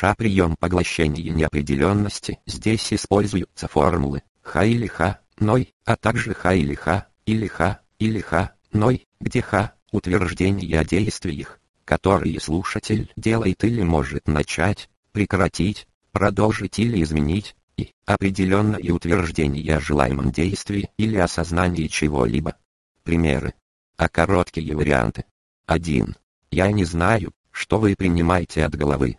Ша прием поглощения неопределенности. Здесь используются формулы ха или ха, ной, а также ха или ха, или ха, или ха, ной, где ха – утверждение о действиях, которые слушатель делает или может начать, прекратить, продолжить или изменить, и определенное утверждение о желаемом действии или осознании чего-либо. Примеры. А короткие варианты. 1. Я не знаю, что вы принимаете от головы.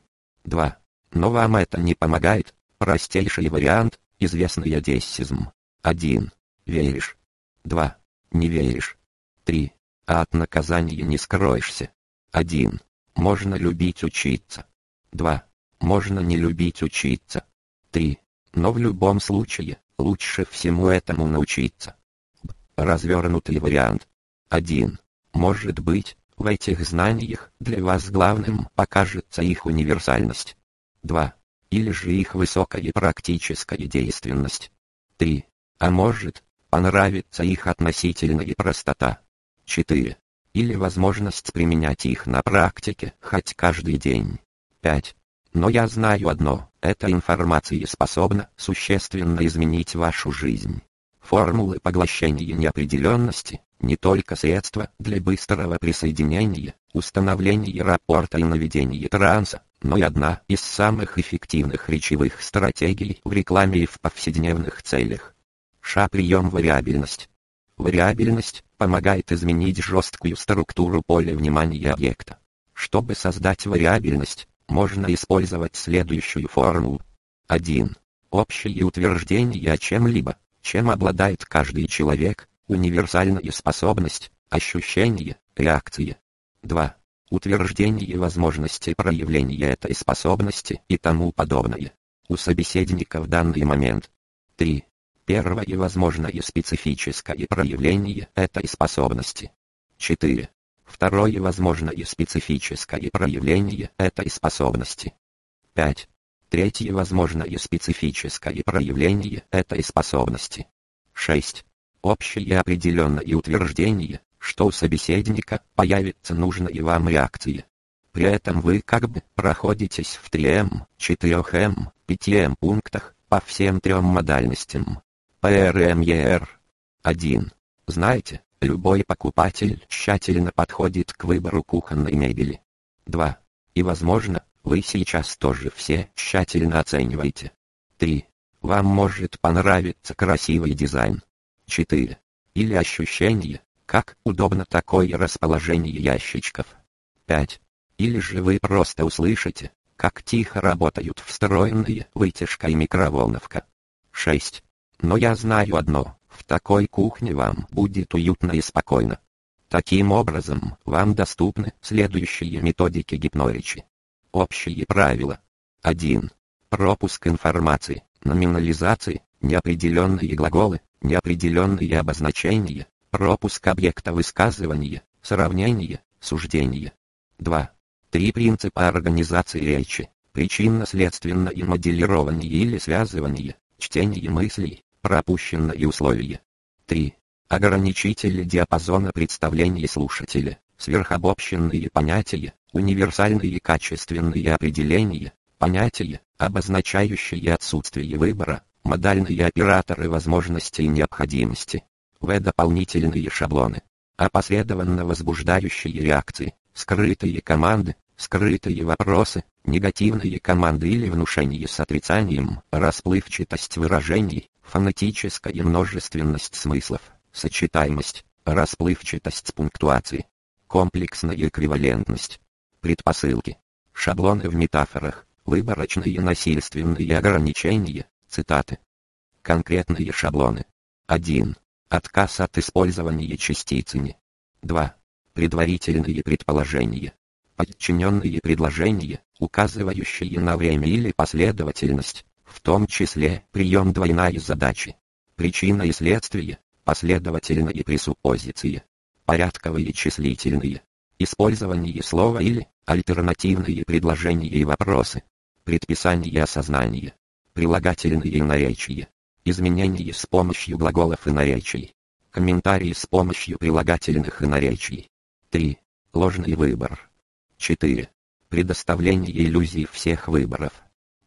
2. Но вам это не помогает. Простейший вариант, известный одессизм. 1. Веришь. 2. Не веришь. 3. А от наказания не скроешься. 1. Можно любить учиться. 2. Можно не любить учиться. 3. Но в любом случае, лучше всему этому научиться. Развернутый вариант. 1. Может быть, в этих знаниях для вас главным покажется их универсальность. 2. Или же их высокая практическая действенность. 3. А может, понравится их относительная простота. 4. Или возможность применять их на практике хоть каждый день. 5. Но я знаю одно, эта информация способна существенно изменить вашу жизнь. Формулы поглощения неопределенности – не только средства для быстрого присоединения, установления рапорта и наведения транса, но и одна из самых эффективных речевых стратегий в рекламе и в повседневных целях. Ша-прием вариабельность. Вариабельность помогает изменить жесткую структуру поля внимания объекта. Чтобы создать вариабельность, можно использовать следующую формулу. 1. Общие утверждения о чем-либо, чем обладает каждый человек, универсальная способность, ощущение, реакция. 2. Утверждение возможности проявления этой способности и тому подобное. У собеседника в данный момент. 3. Первое возможное специфическое проявление этой способности. 4. Второе возможное специфическое проявление этой способности. 5. Третье возможное специфическое проявление этой способности. 6. Общее определенное утверждение, что у собеседника появится нужная вам реакция. При этом вы как бы проходитесь в 3М, 4М, 5М пунктах по всем трем модальностям. ПРМЕР. 1. Знаете, любой покупатель тщательно подходит к выбору кухонной мебели. 2. И возможно, вы сейчас тоже все тщательно оцениваете. 3. Вам может понравиться красивый дизайн. 4. Или ощущение, как удобно такое расположение ящичков. 5. Или же вы просто услышите, как тихо работают встроенные вытяжка и микроволновка. 6. Но я знаю одно, в такой кухне вам будет уютно и спокойно. Таким образом, вам доступны следующие методики гипноречи. Общие правила. 1. Пропуск информации, номинализации, неопределенные глаголы, неопределенные обозначения, пропуск объекта высказывания, сравнение, суждение. 2. Три принципа организации речи, причинно-следственное моделирование или связывание, чтение мыслей, пропущенные условия. 3. Ограничители диапазона представлений слушателя, сверхобобщенные понятия, универсальные качественные определения, понятия, обозначающие отсутствие выбора, модальные операторы возможности и необходимости. В дополнительные шаблоны. Опосредованно возбуждающие реакции, скрытые команды, скрытые вопросы, негативные команды или внушение с отрицанием, расплывчатость выражений, фонетическая множественность смыслов, сочетаемость, расплывчатость пунктуации, комплексная эквивалентность, предпосылки, шаблоны в метафорах, выборочные насильственные ограничения, цитаты. Конкретные шаблоны. 1. Отказ от использования частицами. 2. Предварительные предположения. Подчиненные предложения, указывающие на время или последовательность, в том числе прием двойной задачи. Причина и следствие, последовательные пресуппозиции, порядковые числительные, использование слова или альтернативные предложения и вопросы, предписание осознания, прилагательные и наречия, изменения с помощью глаголов и наречий, комментарии с помощью прилагательных и наречий. 3. Ложный выбор. 4. Предоставление иллюзий всех выборов.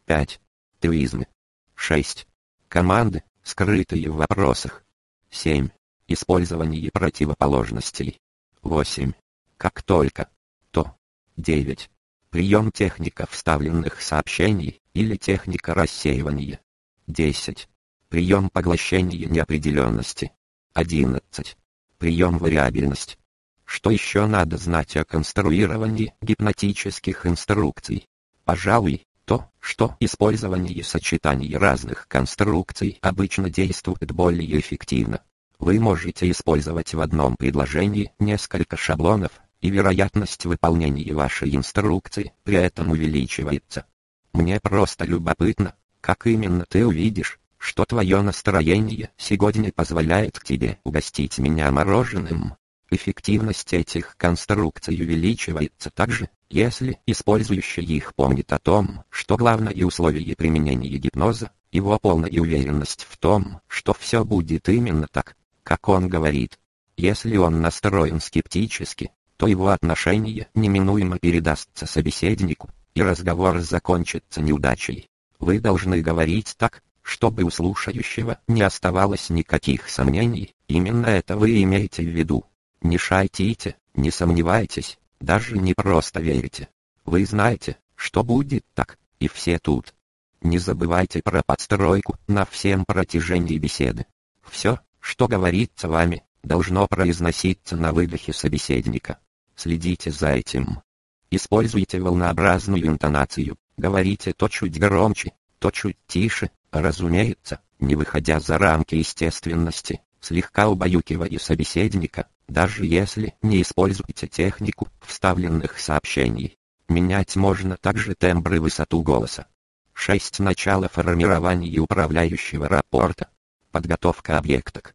5. Твизмы. 6. Команды, скрытые в вопросах. 7. Использование противоположностей. 8. Как только. То. 9. Прием техника вставленных сообщений, или техника рассеивания. 10. Прием поглощения неопределенности. 11. Прием вариабельность. Что еще надо знать о конструировании гипнотических инструкций? Пожалуй, то, что использование сочетаний разных конструкций обычно действует более эффективно. Вы можете использовать в одном предложении несколько шаблонов, и вероятность выполнения вашей инструкции при этом увеличивается. Мне просто любопытно, как именно ты увидишь, что твое настроение сегодня позволяет тебе угостить меня мороженым. Эффективность этих конструкций увеличивается также, если использующий их помнит о том, что главное условие применения гипноза – его полная уверенность в том, что все будет именно так, как он говорит. Если он настроен скептически, то его отношение неминуемо передастся собеседнику, и разговор закончится неудачей. Вы должны говорить так, чтобы у слушающего не оставалось никаких сомнений, именно это вы имеете в виду. Не шайтите, не сомневайтесь, даже не просто верите. Вы знаете, что будет так, и все тут. Не забывайте про подстройку на всем протяжении беседы. Все, что говорится вами, должно произноситься на выдохе собеседника. Следите за этим. Используйте волнообразную интонацию, говорите то чуть громче, то чуть тише, разумеется, не выходя за рамки естественности, слегка убаюкивая собеседника, даже если не используете технику вставленных сообщений. Менять можно также тембр и высоту голоса. 6. Начало формирования управляющего рапорта. Подготовка объекта к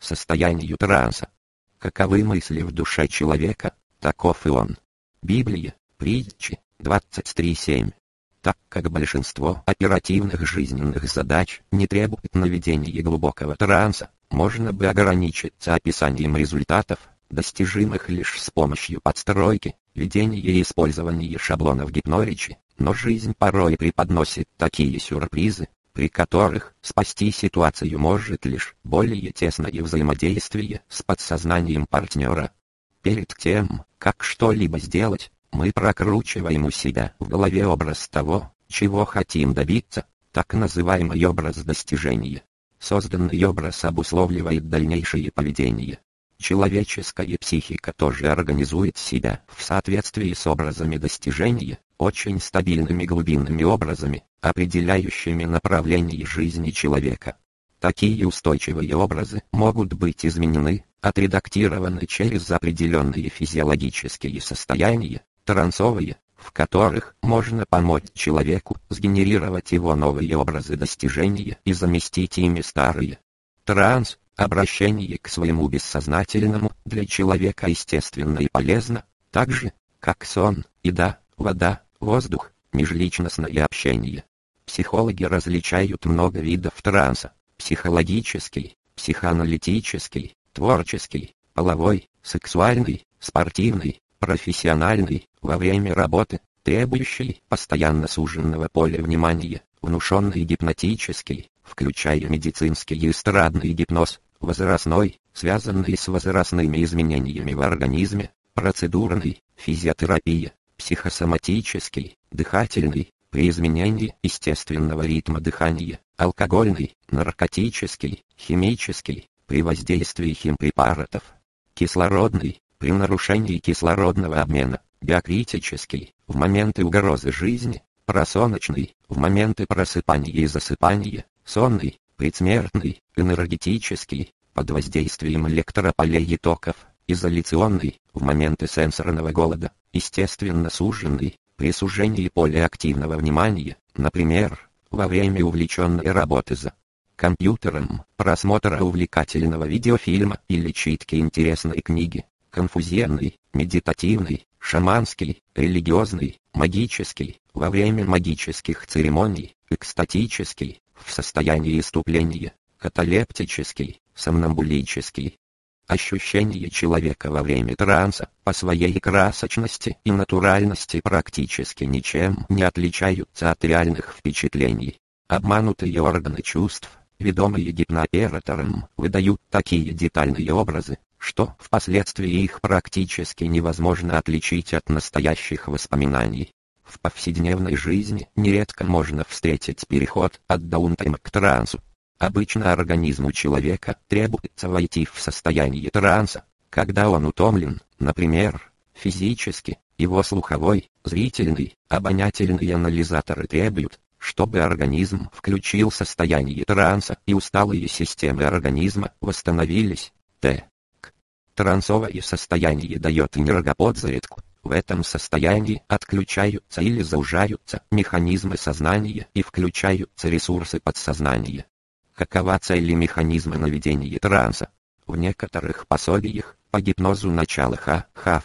состоянию транса. Каковы мысли в душе человека, таков и он. Библия, притчи, 23.7. Так как большинство оперативных жизненных задач не требует наведения глубокого транса, можно бы ограничиться описанием результатов, достижимых лишь с помощью подстройки, ведения и использования шаблонов гипноречи, но жизнь порой преподносит такие сюрпризы, при которых спасти ситуацию может лишь более тесное взаимодействие с подсознанием партнера. Перед тем, как что-либо сделать, мы прокручиваем у себя в голове образ того, чего хотим добиться, так называемый образ достижения. Созданный образ обусловливает дальнейшее поведение. Человеческая психика тоже организует себя в соответствии с образами достижения, очень стабильными глубинными образами, определяющими направление жизни человека. Такие устойчивые образы могут быть изменены, отредактированы через определенные физиологические состояния, трансовые, в которых можно помочь человеку сгенерировать его новые образы достижения и заместить ими старые. Транс, обращение к своему бессознательному, для человека естественно и полезно, так же, как сон, еда, вода, воздух, межличностное общение. Психологи различают много видов транса. Психологический, психоаналитический, творческий, половой, сексуальный, спортивный, профессиональный, во время работы, требующий постоянно суженного поля внимания, внушенный гипнотический, включая медицинский и эстрадный гипноз, возрастной, связанный с возрастными изменениями в организме, процедурный, физиотерапия, психосоматический, дыхательный, при изменении естественного ритма дыхания, алкогольный, наркотический, химический, при воздействии химпрепаратов, кислородный, при нарушении кислородного обмена, биокритический, в моменты угрозы жизни, просоночный, в моменты просыпания и засыпания, сонный, предсмертный, энергетический, под воздействием электрополей и токов, изоляционный, в моменты сенсорного голода, естественно суженный, при сужении поля активного внимания, например, во время увлеченной работы за компьютером, просмотра увлекательного видеофильма или читки интересной книги, конфузионный, медитативный, шаманский, религиозный, магический, во время магических церемоний, экстатический, в состоянии иступления, каталептический, сомнамбулический. Ощущения человека во время транса, по своей красочности и натуральности практически ничем не отличаются от реальных впечатлений. Обманутые органы чувств, ведомые гипнооператором, выдают такие детальные образы, что впоследствии их практически невозможно отличить от настоящих воспоминаний. В повседневной жизни нередко можно встретить переход от даунтайма к трансу, Обычно организму человека требуется войти в состояние транса, когда он утомлен, например, физически, его слуховой, зрительный, обонятельный анализаторы требуют, чтобы организм включил состояние транса и усталые системы организма восстановились. Т. Трансовое состояние дает энергоподзарядку. В этом состоянии отключаются или заужаются механизмы сознания и включаются ресурсы подсознания. Какова цель и механизмы наведения транса? В некоторых пособиях по гипнозу начала ха-хав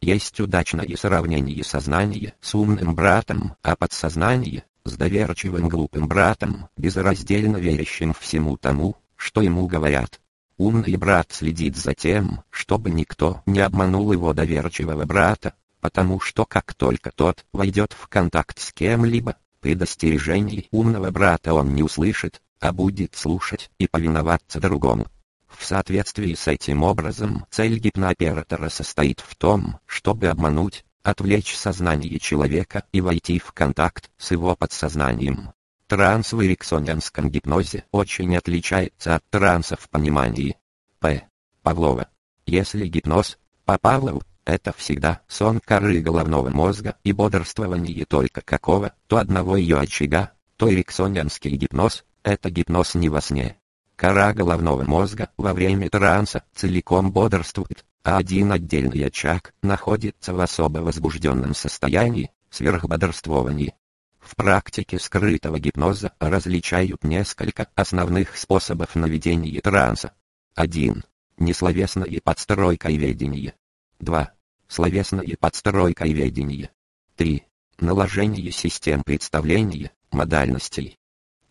есть удачное сравнение сознания с умным братом, а подсознание с доверчивым глупым братом, безраздельно верящим всему тому, что ему говорят. Умный брат следит за тем, чтобы никто не обманул его доверчивого брата, потому что как только тот войдет в контакт с кем-либо, предостережений умного брата он не услышит, а будет слушать и повиноваться другому. В соответствии с этим образом, цель гипнооператора состоит в том, чтобы обмануть, отвлечь сознание человека и войти в контакт с его подсознанием. Транс в эриксонианском гипнозе очень отличается от транса в понимании. П. Павлова. Если гипноз, по Павлову, это всегда сон коры головного мозга и бодрствование только какого, то одного ее очага, то эриксонианский гипноз, это гипноз не во сне. Кора головного мозга во время транса целиком бодрствует, а один отдельный очаг находится в особо возбужденном состоянии, сверхбодрствовании. В практике скрытого гипноза различают несколько основных способов наведения транса. 1. Несловесное подстройка и ведение. 2. Словесное подстройка и ведение. 3. Наложение систем представления, модальностей.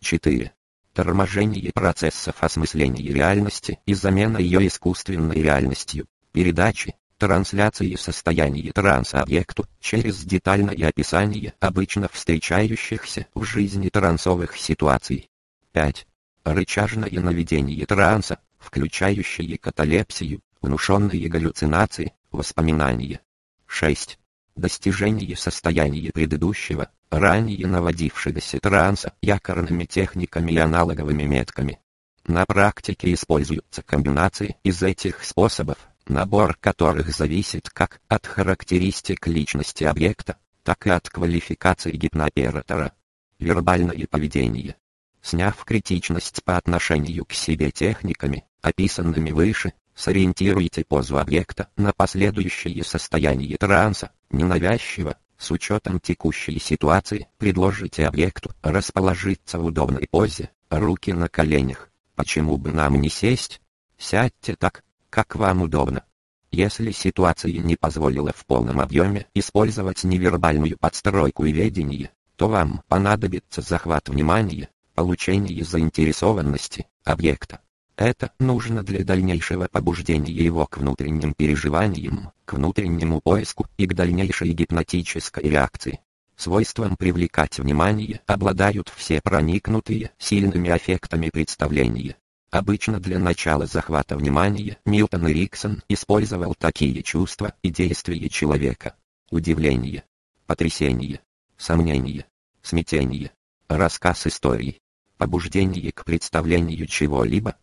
4 торможение процессов осмысления реальности и замена ее искусственной реальностью, передачи, трансляции состояния транса объекту через детальное описание обычно встречающихся в жизни трансовых ситуаций. 5. Рычажное наведение транса, включающее каталепсию, внушенные галлюцинации, воспоминания. 6. Достижение состояния предыдущего, ранее наводившегося транса якорными техниками и аналоговыми метками. На практике используются комбинации из этих способов, набор которых зависит как от характеристик личности объекта, так и от квалификации гипнооператора. Вербальное поведение. Сняв критичность по отношению к себе техниками, описанными выше, сориентируйте позу объекта на последующее состояние транса, ненавязчиво, с учетом текущей ситуации, предложите объекту расположиться в удобной позе, руки на коленях. Почему бы нам не сесть? Сядьте так, как вам удобно. Если ситуация не позволила в полном объеме использовать невербальную подстройку и ведение, то вам понадобится захват внимания, получение заинтересованности объекта. Это нужно для дальнейшего побуждения его к внутренним переживаниям, к внутреннему поиску и к дальнейшей гипнотической реакции. Свойством привлекать внимание обладают все проникнутые сильными аффектами представления. Обычно для начала захвата внимания Милтон Эриксон использовал такие чувства и действия человека. Удивление, потрясение, сомнение, смятение, рассказ истории, побуждение к представлению чего-либо,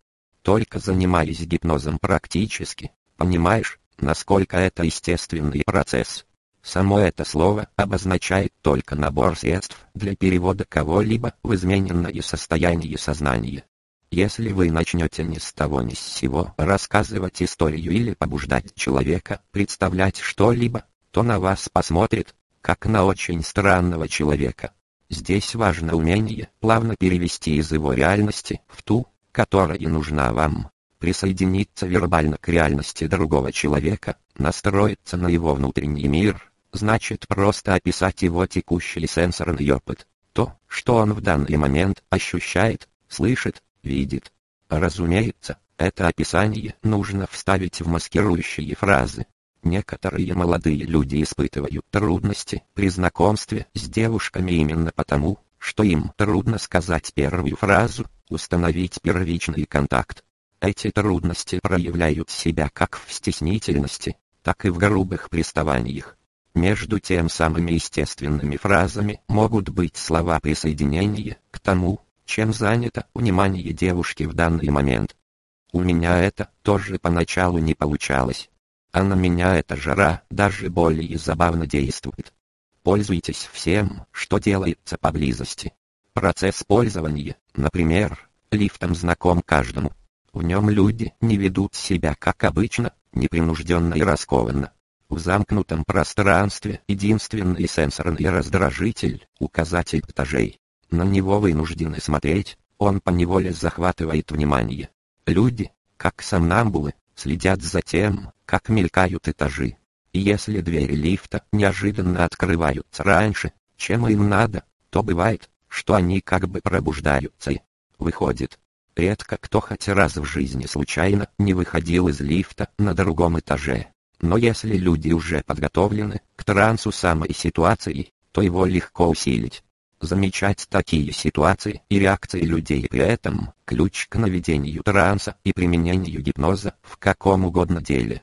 только занимаясь гипнозом практически, понимаешь, насколько это естественный процесс. Само это слово обозначает только набор средств для перевода кого-либо в измененное состояние сознания. Если вы начнете ни с того ни с сего рассказывать историю или побуждать человека представлять что-либо, то на вас посмотрит, как на очень странного человека. Здесь важно умение плавно перевести из его реальности в ту, которая нужна вам. Присоединиться вербально к реальности другого человека, настроиться на его внутренний мир, значит просто описать его текущий сенсорный опыт. То, что он в данный момент ощущает, слышит, видит. Разумеется, Это описание нужно вставить в маскирующие фразы. Некоторые молодые люди испытывают трудности при знакомстве с девушками именно потому, что им трудно сказать первую фразу, установить первичный контакт. Эти трудности проявляют себя как в стеснительности, так и в грубых приставаниях. Между тем самыми естественными фразами могут быть слова присоединения к тому, чем занято внимание девушки в данный момент. У меня это тоже поначалу не получалось. А на меня эта жара даже более забавно действует. Пользуйтесь всем, что делается поблизости. Процесс пользования, например, лифтом знаком каждому. В нем люди не ведут себя как обычно, непринужденно и раскованно. В замкнутом пространстве единственный сенсорный раздражитель – указатель этажей. На него вынуждены смотреть, он поневоле захватывает внимание. Люди, как сомнамбулы, следят за тем, как мелькают этажи. Если двери лифта неожиданно открываются раньше, чем им надо, то бывает, что они как бы пробуждаются и выходят. Редко кто хоть раз в жизни случайно не выходил из лифта на другом этаже. Но если люди уже подготовлены к трансу самой ситуации, то его легко усилить. Замечать такие ситуации и реакции людей при этом – ключ к наведению транса и применению гипноза в каком угодно деле.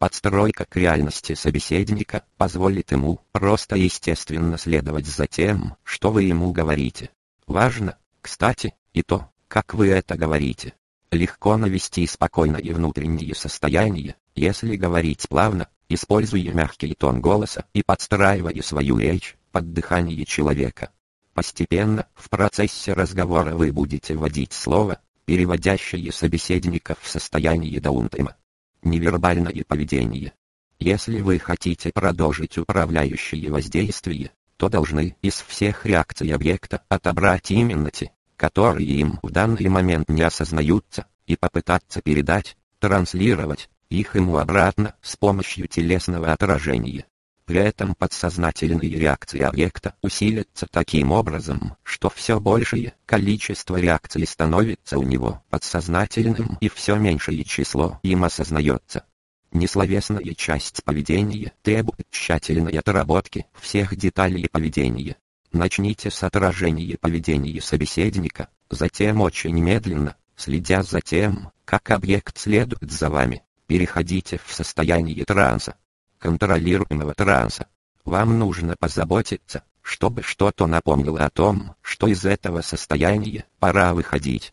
Подстройка к реальности собеседника позволит ему просто естественно следовать за тем, что вы ему говорите. Важно, кстати, и то, как вы это говорите. Легко навести спокойное внутреннее состояние, если говорить плавно, используя мягкий тон голоса и подстраивая свою речь под дыхание человека. Постепенно, в процессе разговора вы будете вводить слово, переводящее собеседника в состояние даунтайма. Невербальное поведение. Если вы хотите продолжить управляющее воздействие, то должны из всех реакций объекта отобрать именно те, которые им в данный момент не осознаются, и попытаться передать, транслировать, их ему обратно с помощью телесного отражения. При этом подсознательные реакции объекта усилятся таким образом, что все большее количество реакций становится у него подсознательным и все меньшее число им осознается. Несловесная часть поведения требует тщательной отработки всех деталей поведения. Начните с отражения поведения собеседника, затем очень медленно, следя за тем, как объект следует за вами, переходите в состояние транса, контролируемого транса. Вам нужно позаботиться, чтобы что-то напомнило о том, что из этого состояния пора выходить.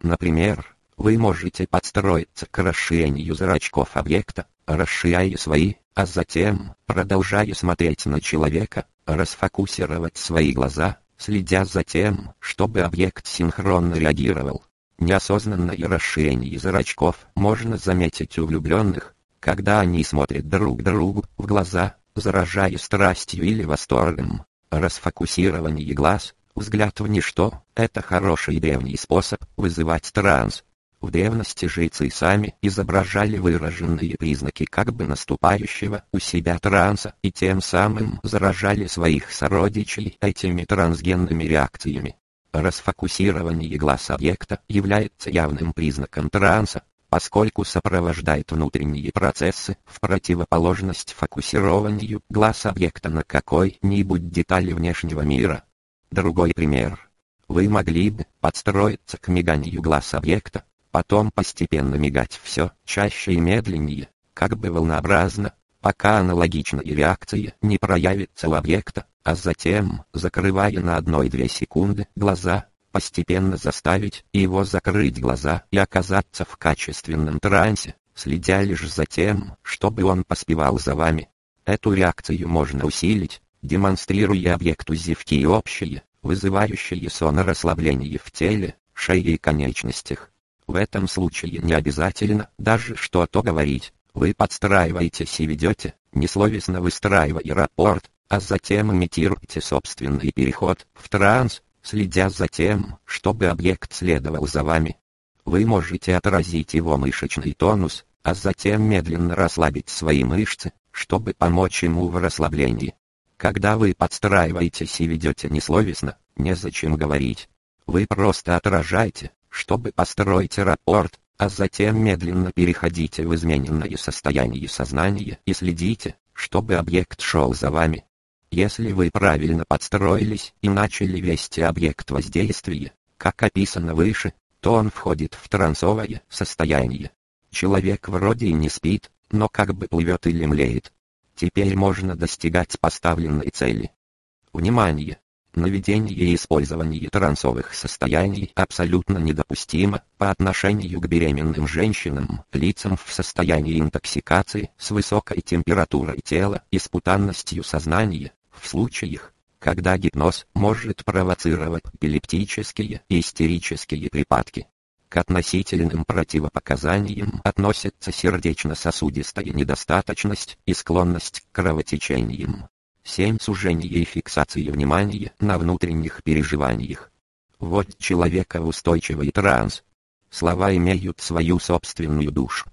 Например, вы можете подстроиться к расширению зрачков объекта, расширяя свои, а затем, продолжая смотреть на человека, расфокусировать свои глаза, следя за тем, чтобы объект синхронно реагировал. Неосознанное расширение зрачков можно заметить у влюбленных, когда они смотрят друг другу в глаза, заражая страстью или восторгом. Расфокусирование глаз, взгляд в ничто – это хороший древний способ вызывать транс. В древности жрецы сами изображали выраженные признаки как бы наступающего у себя транса и тем самым заражали своих сородичей этими трансгенными реакциями. Расфокусирование глаз объекта является явным признаком транса, поскольку сопровождает внутренние процессы в противоположность фокусированию глаз объекта на какой-нибудь детали внешнего мира. Другой пример. Вы могли бы подстроиться к миганию глаз объекта, потом постепенно мигать все чаще и медленнее, как бы волнообразно, пока аналогичная реакция не проявится у объекта, а затем, закрывая на 1-2 секунды глаза, постепенно заставить его закрыть глаза и оказаться в качественном трансе, следя лишь за тем, чтобы он поспевал за вами. Эту реакцию можно усилить, демонстрируя объекту зевки и общее, вызывающее сон расслабление в теле, шее и конечностях. В этом случае не обязательно даже что-то говорить, вы подстраиваетесь и ведете, несловесно выстраивая рапорт, а затем имитируйте собственный переход в транс, следя за тем, чтобы объект следовал за вами. Вы можете отразить его мышечный тонус, а затем медленно расслабить свои мышцы, чтобы помочь ему в расслаблении. Когда вы подстраиваетесь и ведете несловесно, незачем говорить. Вы просто отражаете, чтобы построить рапорт, а затем медленно переходите в измененное состояние сознания и следите, чтобы объект шел за вами. Если вы правильно подстроились и начали вести объект воздействия, как описано выше, то он входит в трансовое состояние. Человек вроде и не спит, но как бы плывет или млеет. Теперь можно достигать поставленной цели. Внимание! Наведение и использование трансовых состояний абсолютно недопустимо по отношению к беременным женщинам, лицам в состоянии интоксикации с высокой температурой тела и спутанностью сознания, в случаях, когда гипноз может провоцировать эпилептические и истерические припадки. К относительным противопоказаниям относятся сердечно-сосудистая недостаточность и склонность к кровотечениям. 7. Сужение и фиксация внимания на внутренних переживаниях. Вот человека в устойчивый транс. Слова имеют свою собственную душу.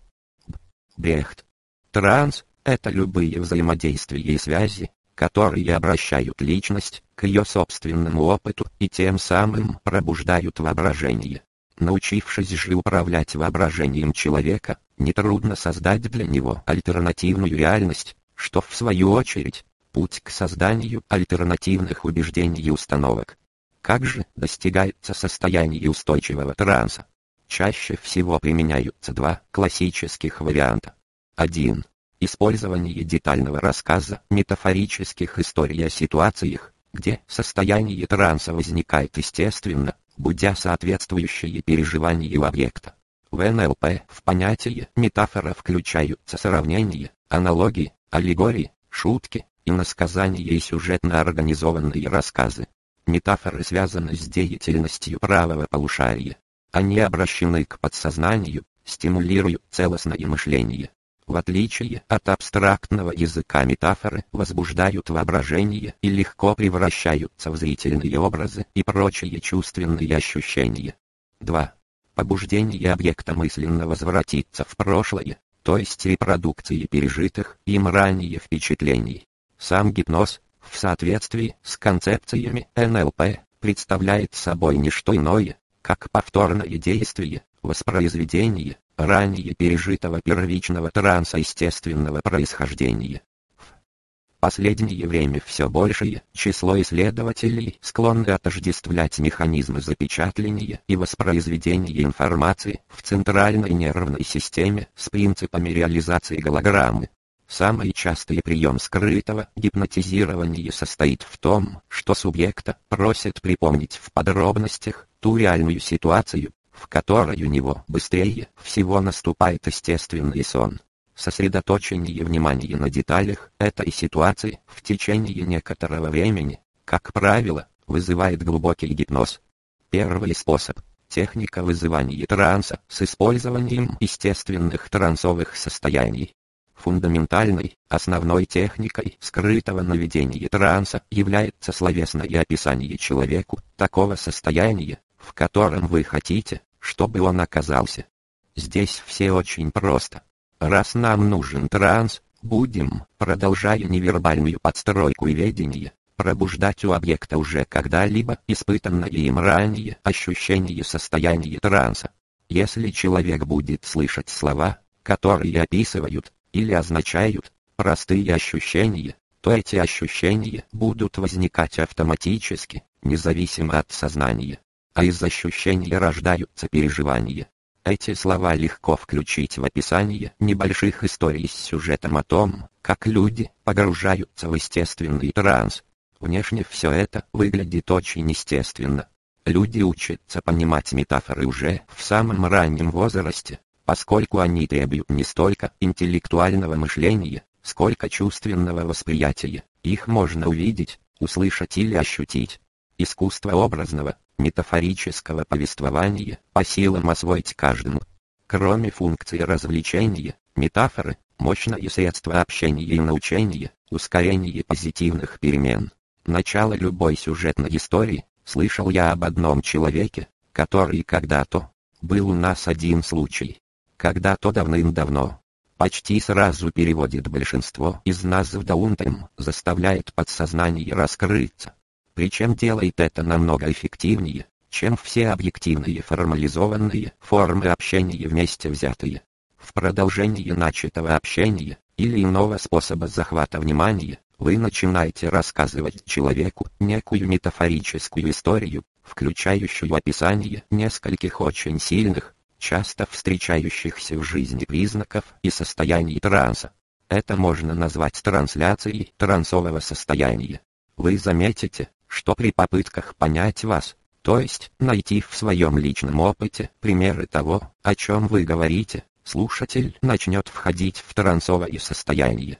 Брехт. Транс – это любые взаимодействия и связи, которые обращают личность к ее собственному опыту и тем самым пробуждают воображение. Научившись же управлять воображением человека, нетрудно создать для него альтернативную реальность, что в свою очередь путь к созданию альтернативных убеждений и установок. Как же достигается состояние устойчивого транса? Чаще всего применяются два классических варианта. 1. Использование детального рассказа метафорических историй о ситуациях, где состояние транса возникает естественно, будя соответствующие переживания у объекта. В НЛП в понятие метафора включаются сравнения, аналогии, аллегории, шутки, и насказания и сюжетно организованные рассказы. Метафоры связаны с деятельностью правого полушария. Они обращены к подсознанию, стимулируют целостное мышление. В отличие от абстрактного языка метафоры возбуждают воображение и легко превращаются в зрительные образы и прочие чувственные ощущения. 2. Побуждение объекта мысленно возвратиться в прошлое, то есть репродукции пережитых им ранее впечатлений. Сам гипноз, в соответствии с концепциями НЛП, представляет собой не что иное, как повторное действие, воспроизведение, ранее пережитого первичного транса естественного происхождения. В последнее время все большее число исследователей склонны отождествлять механизмы запечатления и воспроизведения информации в центральной нервной системе с принципами реализации голограммы. Самый частый прием скрытого гипнотизирования состоит в том, что субъекта просят припомнить в подробностях ту реальную ситуацию, в которой у него быстрее всего наступает естественный сон. Сосредоточение внимания на деталях этой ситуации в течение некоторого времени, как правило, вызывает глубокий гипноз. Первый способ – техника вызывания транса с использованием естественных трансовых состояний. Фундаментальной, основной техникой скрытого наведения транса является словесное описание человеку такого состояния, в котором вы хотите, чтобы он оказался. Здесь все очень просто. Раз нам нужен транс, будем, продолжая невербальную подстройку и ведение, пробуждать у объекта уже когда-либо испытанное им ранее ощущение состояния транса. Если человек будет слышать слова, которые описывают, или означают простые ощущения, то эти ощущения будут возникать автоматически, независимо от сознания. А из ощущений рождаются переживания. Эти слова легко включить в описание небольших историй с сюжетом о том, как люди погружаются в естественный транс. Внешне все это выглядит очень естественно. Люди учатся понимать метафоры уже в самом раннем возрасте, поскольку они требуют не столько интеллектуального мышления, сколько чувственного восприятия. Их можно увидеть, услышать или ощутить. Искусство образного, метафорического повествования по силам освоить каждому. Кроме функции развлечения, метафоры – мощное средство общения и научения, ускорение позитивных перемен. Начало любой сюжетной истории, слышал я об одном человеке, который когда-то, был у нас один случай, когда-то давным-давно. Почти сразу переводит большинство из нас в даунтайм, заставляет подсознание раскрыться. Причем делает это намного эффективнее, чем все объективные формализованные формы общения вместе взятые. В продолжении начатого общения, или иного способа захвата внимания, вы начинаете рассказывать человеку некую метафорическую историю, включающую описание нескольких очень сильных, часто встречающихся в жизни признаков и состояний транса. Это можно назвать трансляцией трансового состояния. Вы заметите, что при попытках понять вас, то есть найти в своем личном опыте примеры того, о чем вы говорите, слушатель начнет входить в трансовое состояние.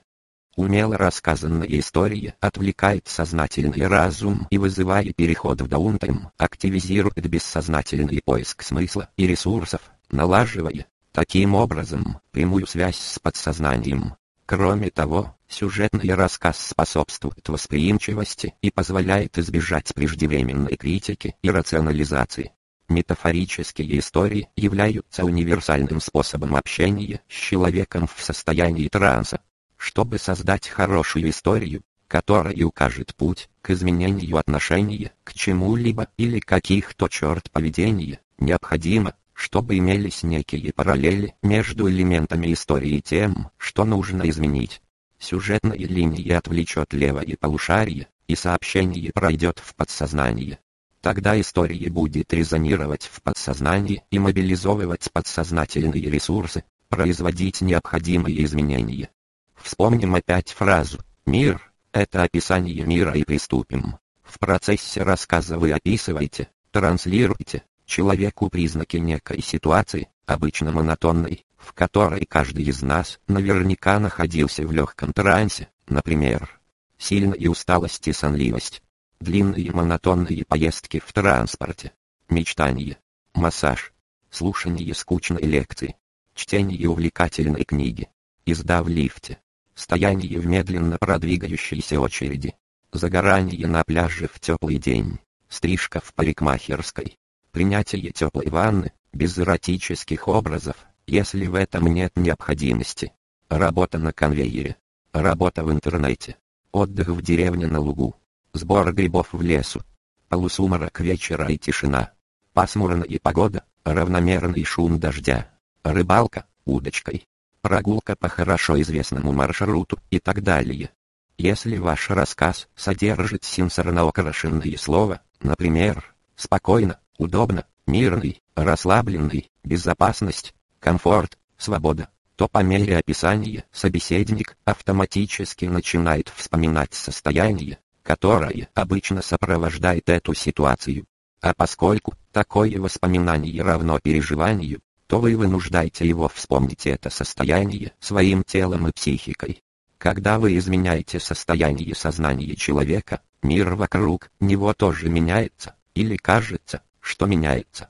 Умело рассказанная история отвлекает сознательный разум и вызывает переход в даунтайм, активизирует бессознательный поиск смысла и ресурсов, налаживая, таким образом, прямую связь с подсознанием. Кроме того, сюжетный рассказ способствует восприимчивости и позволяет избежать преждевременной критики и рационализации. Метафорические истории являются универсальным способом общения с человеком в состоянии транса. Чтобы создать хорошую историю, которая укажет путь к изменению отношения к чему-либо или каких-то черт поведения, необходимо, чтобы имелись некие параллели между элементами истории и тем, что нужно изменить. Сюжетная линия отвлечет левое полушарие, и сообщение пройдет в подсознание. Тогда история будет резонировать в подсознании и мобилизовывать подсознательные ресурсы, производить необходимые изменения. Вспомним опять фразу «Мир – это описание мира и приступим». В процессе рассказа вы описываете, транслируете, человеку признаки некой ситуации, обычно монотонной, в которой каждый из нас наверняка находился в легком трансе, например, сильная усталость и сонливость, длинные монотонные поездки в транспорте, мечтание, массаж, слушание скучной лекции, чтение увлекательной книги, езда в лифте, стояние в медленно продвигающейся очереди, загорание на пляже в теплый день, стрижка в парикмахерской, принятие теплой ванны, без эротических образов, если в этом нет необходимости. Работа на конвейере. Работа в интернете. Отдых в деревне на лугу. Сбор грибов в лесу. Полусумрак вечера и тишина. Пасмурная погода, равномерный шум дождя. Рыбалка, удочкой. Прогулка по хорошо известному маршруту и так далее. Если ваш рассказ содержит сенсорно окрашенные слова, например, «спокойно», удобно, мирный, расслабленный, безопасность, комфорт, свобода, то по мере описания собеседник автоматически начинает вспоминать состояние, которое обычно сопровождает эту ситуацию. А поскольку такое воспоминание равно переживанию, то вы вынуждаете его вспомнить это состояние своим телом и психикой. Когда вы изменяете состояние сознания человека, мир вокруг него тоже меняется, или кажется, что меняется.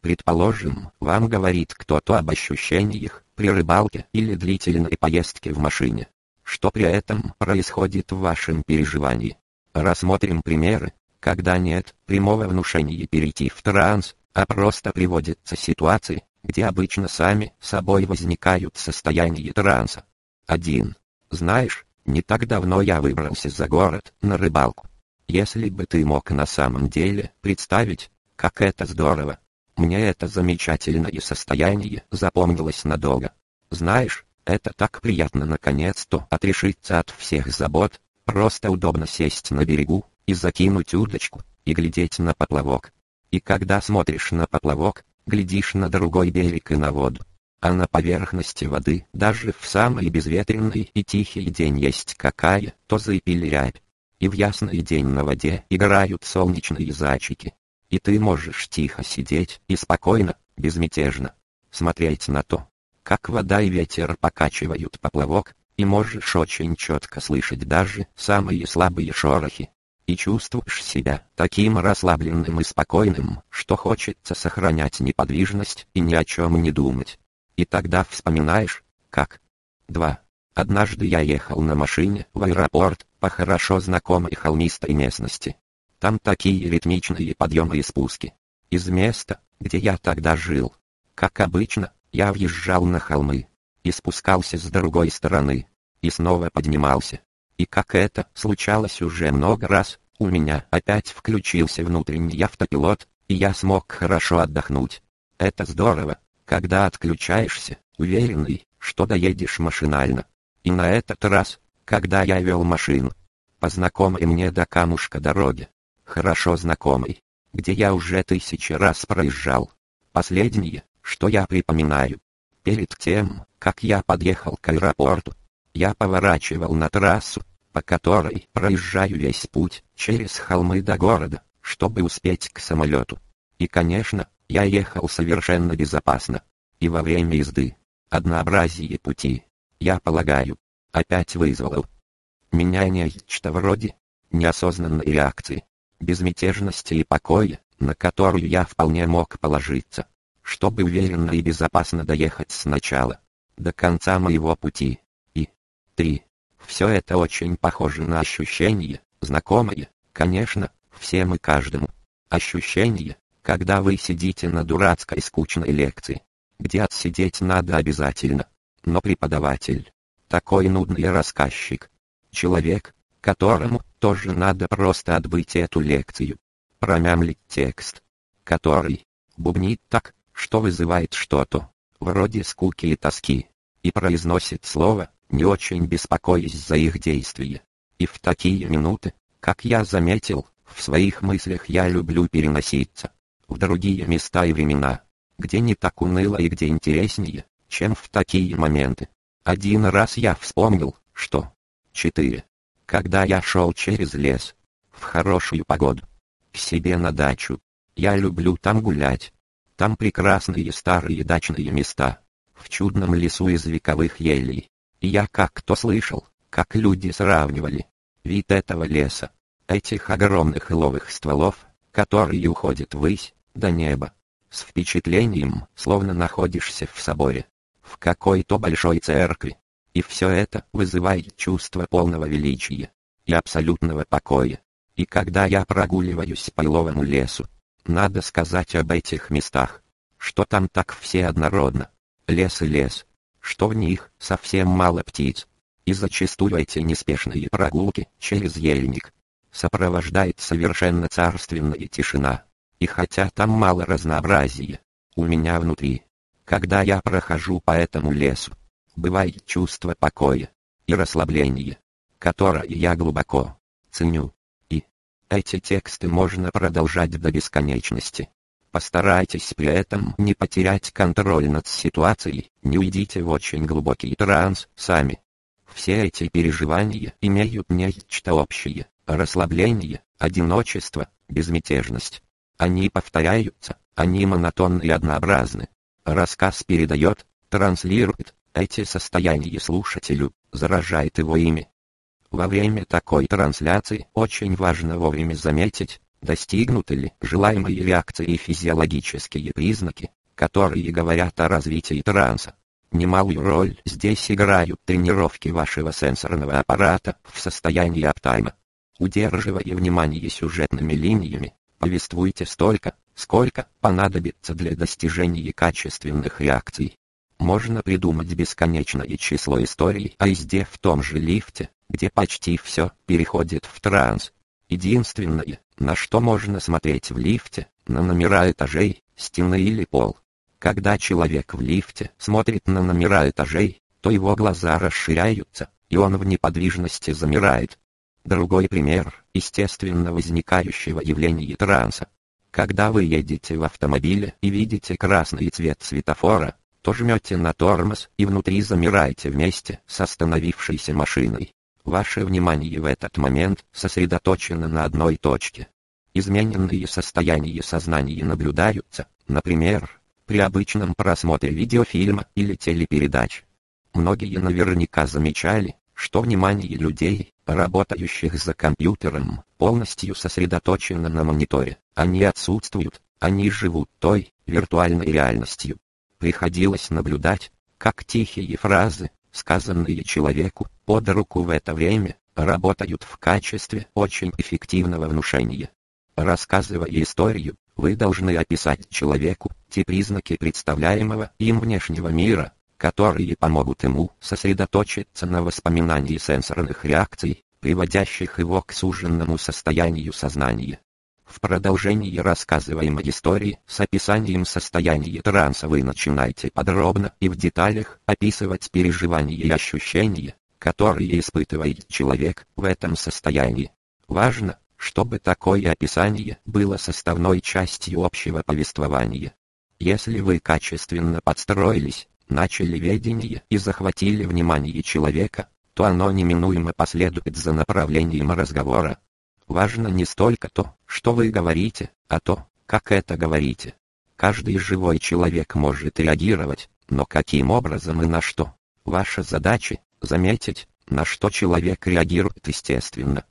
Предположим, вам говорит кто-то об ощущениях при рыбалке или длительной поездке в машине. Что при этом происходит в вашем переживании? Рассмотрим примеры, когда нет прямого внушения перейти в транс, а просто приводятся ситуации, где обычно сами собой возникают состояния транса. 1. Знаешь, не так давно я выбрался за город на рыбалку. Если бы ты мог на самом деле представить, как это здорово. Мне это замечательное состояние запомнилось надолго. Знаешь, это так приятно наконец-то отрешиться от всех забот, просто удобно сесть на берегу и закинуть удочку, и глядеть на поплавок. И когда смотришь на поплавок, глядишь на другой берег и на воду. А на поверхности воды, даже в самый безветренный и тихий день есть какая, то заипили рябь. И в ясный день на воде играют солнечные зайчики. И ты можешь тихо сидеть и спокойно, безмятежно смотреть на то, как вода и ветер покачивают поплавок, и можешь очень четко слышать даже самые слабые шорохи. И чувствуешь себя таким расслабленным и спокойным, что хочется сохранять неподвижность и ни о чем не думать. И тогда вспоминаешь, как. 2. Однажды я ехал на машине в аэропорт по хорошо знакомой холмистой местности. Там такие ритмичные подъемы и спуски. Из места, где я тогда жил. Как обычно, я въезжал на холмы. И спускался с другой стороны. И снова поднимался. И как это случалось уже много раз, у меня опять включился внутренний автопилот, и я смог хорошо отдохнуть. Это здорово, когда отключаешься, уверенный, что доедешь машинально. И на этот раз, когда я вел машину, по знакомой мне до камушка дороги, хорошо знакомой, где я уже тысячи раз проезжал. Последнее, что я припоминаю, перед тем, как я подъехал к аэропорту, я поворачивал на трассу, по которой проезжаю весь путь через холмы до города, чтобы успеть к самолету. И, конечно, я ехал совершенно безопасно. И во время езды, однообразие пути, я полагаю, опять вызвало меня нечто вроде неосознанной реакции, безмятежности и покоя, на которую я вполне мог положиться, чтобы уверенно и безопасно доехать сначала, до конца моего пути. И, три, все это очень похоже на ощущение, знакомое, конечно, всем и каждому. Ощущение, когда вы сидите на дурацкой скучной лекции, где отсидеть надо обязательно, но преподаватель, такой нудный рассказчик, человек, которому тоже надо просто отбыть эту лекцию, промямлить текст, который бубнит так, что вызывает что-то, вроде скуки и тоски, и произносит слово, не очень беспокоясь за их действия. И в такие минуты, как я заметил, в своих мыслях я люблю переноситься в другие места и времена, где не так уныло и где интереснее, чем в такие моменты. Один раз я вспомнил, что 4. Когда я шел через лес, в хорошую погоду, к себе на дачу, я люблю там гулять. Там прекрасные старые дачные места, в чудном лесу из вековых елей. И я как-то слышал, как люди сравнивали вид этого леса, этих огромных иловых стволов, которые уходят ввысь, до неба, с впечатлением, словно находишься в соборе, в какой-то большой церкви. И все это вызывает чувство полного величия и абсолютного покоя. И когда я прогуливаюсь по иловому лесу, надо сказать об этих местах, что там так все однородно. Лес и лес, что в них совсем мало птиц. И зачастую эти неспешные прогулки через ельник сопровождает совершенно царственная тишина. И хотя там мало разнообразия, у меня внутри, когда я прохожу по этому лесу, бывает чувство покоя и расслабления, которое я глубоко ценю. И эти тексты можно продолжать до бесконечности. Постарайтесь при этом не потерять контроль над ситуацией, не уйдите в очень глубокий транс сами. Все эти переживания имеют нечто общее – расслабление, одиночество, безмятежность. Они повторяются, они монотонны и однообразны. Рассказ передает, транслирует, эти состояния слушателю, заражает его ими. Во время такой трансляции очень важно вовремя заметить, достигнуты ли желаемые реакции и физиологические признаки, которые говорят о развитии транса. Немалую роль здесь играют тренировки вашего сенсорного аппарата в состоянии аптайма. Удерживая внимание сюжетными линиями, повествуйте столько, сколько понадобится для достижения качественных реакций. Можно придумать бесконечное число историй о езде в том же лифте, где почти все переходит в транс. Единственное, на что можно смотреть в лифте, на номера этажей, стены или пол. Когда человек в лифте смотрит на номера этажей, то его глаза расширяются, и он в неподвижности замирает. Другой пример, естественно возникающего явления транса. Когда вы едете в автомобиле и видите красный цвет светофора, то жмете на тормоз и внутри замираете вместе с остановившейся машиной. Ваше внимание в этот момент сосредоточено на одной точке. Измененные состояния сознания наблюдаются, например, при обычном просмотре видеофильма или телепередач. Многие наверняка замечали, что внимание людей, работающих за компьютером, полностью сосредоточено на мониторе. Они отсутствуют, они живут той, виртуальной реальностью. Приходилось наблюдать, как тихие фразы, сказанные человеку под руку в это время, работают в качестве очень эффективного внушения. Рассказывая историю, вы должны описать человеку те признаки представляемого им внешнего мира, которые помогут ему сосредоточиться на воспоминании сенсорных реакций, приводящих его к суженному состоянию сознания. В продолжении рассказываемой истории с описанием состояния транса вы начинаете подробно и в деталях описывать переживания и ощущения, которые испытывает человек в этом состоянии. Важно, чтобы такое описание было составной частью общего повествования. Если вы качественно подстроились, начали ведение и захватили внимание человека, то оно неминуемо последует за направлением разговора. Важно не столько то, что вы говорите, а то, как это говорите. Каждый живой человек может реагировать, но каким образом и на что? Ваша задача – заметить, на что человек реагирует естественно.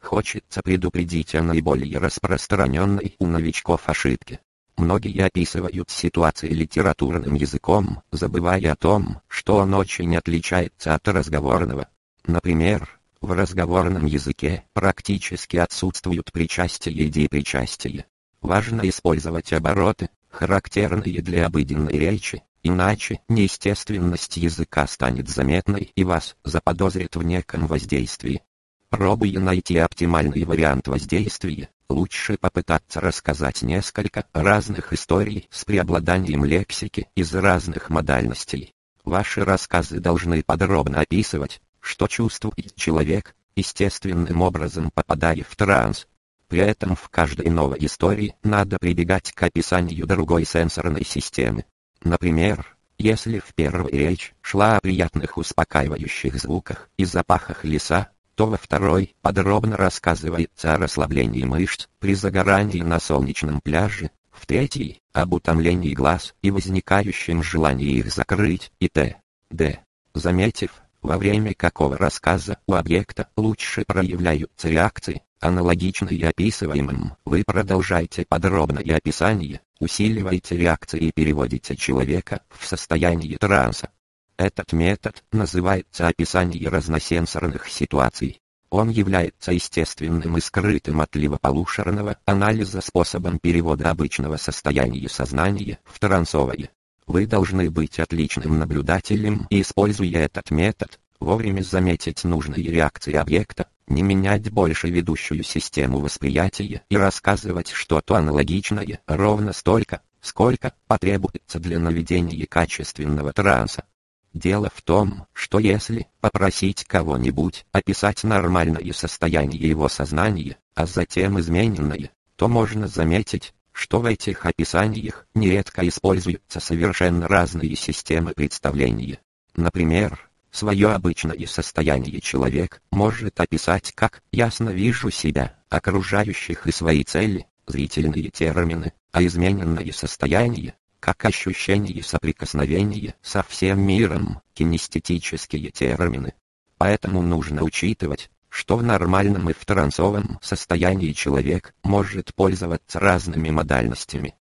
Хочется предупредить о наиболее распространенной у новичков ошибке. Многие описывают ситуации литературным языком, забывая о том, что он очень отличается от разговорного. Например, в разговорном языке практически отсутствуют причастие и депричастие. Важно использовать обороты, характерные для обыденной речи, иначе неестественность языка станет заметной и вас заподозрят в неком воздействии. Пробуя найти оптимальный вариант воздействия, лучше попытаться рассказать несколько разных историй с преобладанием лексики из разных модальностей. Ваши рассказы должны подробно описывать, что чувствует человек, естественным образом попадая в транс. При этом в каждой новой истории надо прибегать к описанию другой сенсорной системы. Например, если в первой речь шла о приятных успокаивающих звуках и запахах леса, то во второй подробно рассказывается о расслаблении мышц при загорании на солнечном пляже, в третьей – об утомлении глаз и возникающем желании их закрыть и т.д. Заметив, во время какого рассказа у объекта лучше проявляются реакции, аналогичные описываемым, вы продолжаете подробное описание, усиливаете реакции и переводите человека в состояние транса. Этот метод называется описание разносенсорных ситуаций. Он является естественным и скрытым от левополушарного анализа способом перевода обычного состояния сознания в трансовое. Вы должны быть отличным наблюдателем и, используя этот метод, вовремя заметить нужные реакции объекта, не менять больше ведущую систему восприятия и рассказывать что-то аналогичное ровно столько, сколько потребуется для наведения качественного транса. Дело в том, что если попросить кого-нибудь описать нормальное состояние его сознания, а затем измененное, то можно заметить, что в этих описаниях нередко используются совершенно разные системы представления. Например, свое обычное состояние человек может описать как «ясно вижу себя», окружающих и свои цели, зрительные термины, а измененное состояние как ощущение соприкосновения со всем миром, кинестетические термины. Поэтому нужно учитывать, что в нормальном и в трансовом состоянии человек может пользоваться разными модальностями.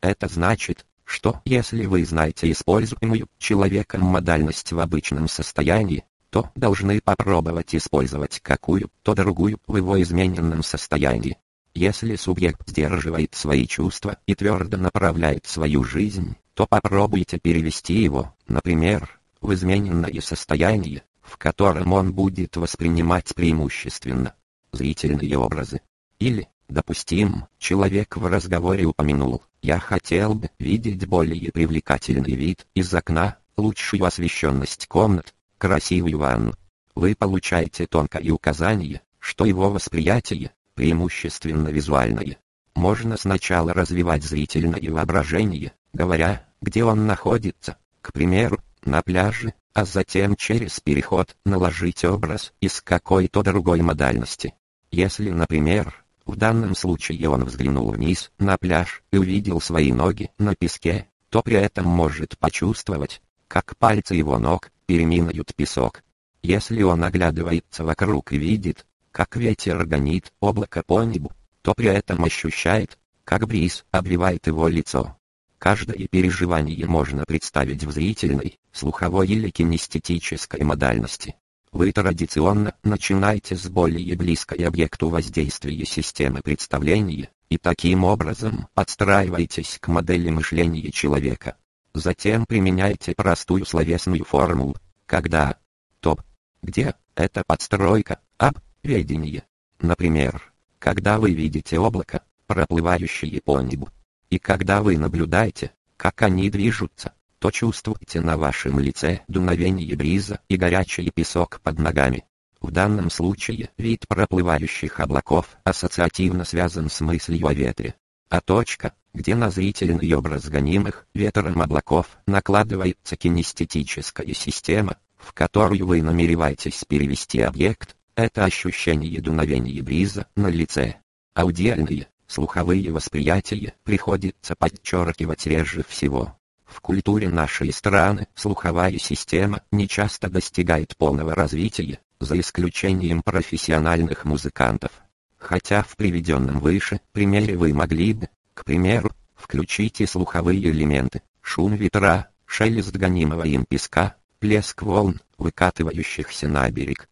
Это значит, что если вы знаете используемую человеком модальность в обычном состоянии, то должны попробовать использовать какую-то другую в его измененном состоянии. Если субъект сдерживает свои чувства и твердо направляет свою жизнь, то попробуйте перевести его, например, в измененное состояние, в котором он будет воспринимать преимущественно зрительные образы. Или, допустим, человек в разговоре упомянул, я хотел бы видеть более привлекательный вид из окна, лучшую освещенность комнат, красивую ванну. Вы получаете тонкое указание, что его восприятие преимущественно визуальное. Можно сначала развивать зрительное воображение, говоря, где он находится, к примеру, на пляже, а затем через переход наложить образ из какой-то другой модальности. Если, например, в данном случае он взглянул вниз на пляж и увидел свои ноги на песке, то при этом может почувствовать, как пальцы его ног переминают песок. Если он оглядывается вокруг и видит, как ветер гонит облако по небу, то при этом ощущает, как бриз обвивает его лицо. Каждое переживание можно представить в зрительной, слуховой или кинестетической модальности. Вы традиционно начинаете с более близкой объекту воздействия системы представления, и таким образом подстраиваетесь к модели мышления человека. Затем применяете простую словесную формулу, когда, топ, где, это подстройка, об, Ведение. Например, когда вы видите облако, проплывающие по небу. И когда вы наблюдаете, как они движутся, то чувствуете на вашем лице дуновение бриза и горячий песок под ногами. В данном случае вид проплывающих облаков ассоциативно связан с мыслью о ветре. А точка, где на зрительный образ гонимых ветром облаков накладывается кинестетическая система, в которую вы намереваетесь перевести объект, это ощущение дуновения бриза на лице. Аудиальные, слуховые восприятия приходится подчеркивать реже всего. В культуре нашей страны слуховая система не часто достигает полного развития, за исключением профессиональных музыкантов. Хотя в приведенном выше примере вы могли бы, к примеру, включить и слуховые элементы, шум ветра, шелест гонимого им песка, плеск волн, выкатывающихся на берег.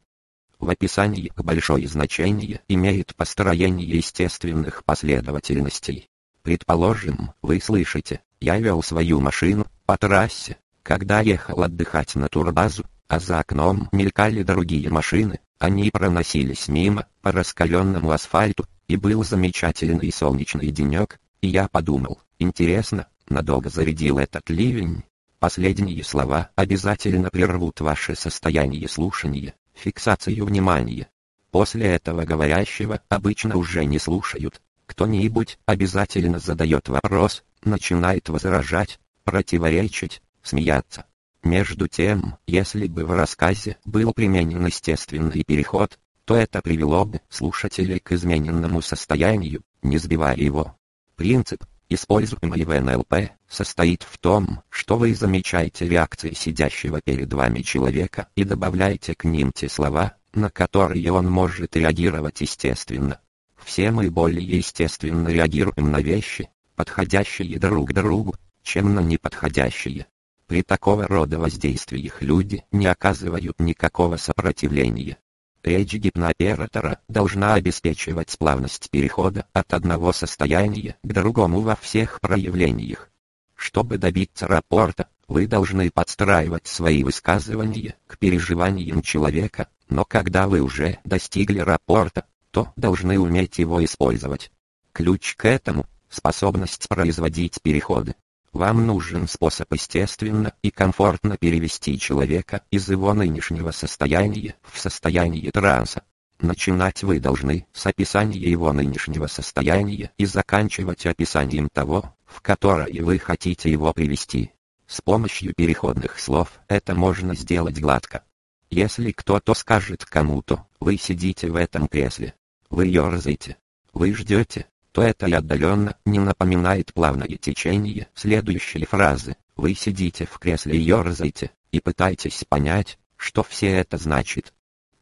В описании большое значение имеет построение естественных последовательностей. Предположим, вы слышите, я вел свою машину по трассе, когда ехал отдыхать на турбазу, а за окном мелькали другие машины, они проносились мимо, по раскаленному асфальту, и был замечательный солнечный денек, и я подумал, интересно, надолго зарядил этот ливень. Последние слова обязательно прервут ваше состояние слушания, фиксацию внимания. После этого говорящего обычно уже не слушают. Кто-нибудь обязательно задает вопрос, начинает возражать, противоречить, смеяться. Между тем, если бы в рассказе был применен естественный переход, то это привело бы слушателя к измененному состоянию, не сбивая его. Принцип, используемый в НЛП, состоит в том, что вы замечаете реакции сидящего перед вами человека и добавляете к ним те слова, на которые он может реагировать естественно. Все мы более естественно реагируем на вещи, подходящие друг другу, чем на неподходящие. При такого рода воздействиях люди не оказывают никакого сопротивления. Речь гипнооператора должна обеспечивать плавность перехода от одного состояния к другому во всех проявлениях. Чтобы добиться рапорта, вы должны подстраивать свои высказывания к переживаниям человека, но когда вы уже достигли рапорта, то должны уметь его использовать. Ключ к этому – способность производить переходы. Вам нужен способ естественно и комфортно перевести человека из его нынешнего состояния в состояние транса. Начинать вы должны с описания его нынешнего состояния и заканчивать описанием того, в которое вы хотите его привести. С помощью переходных слов это можно сделать гладко. Если кто-то скажет кому-то, вы сидите в этом кресле, вы ерзаете, вы ждете, то это и отдаленно не напоминает плавное течение следующей фразы. Вы сидите в кресле и ерзаете, и пытаетесь понять, что все это значит.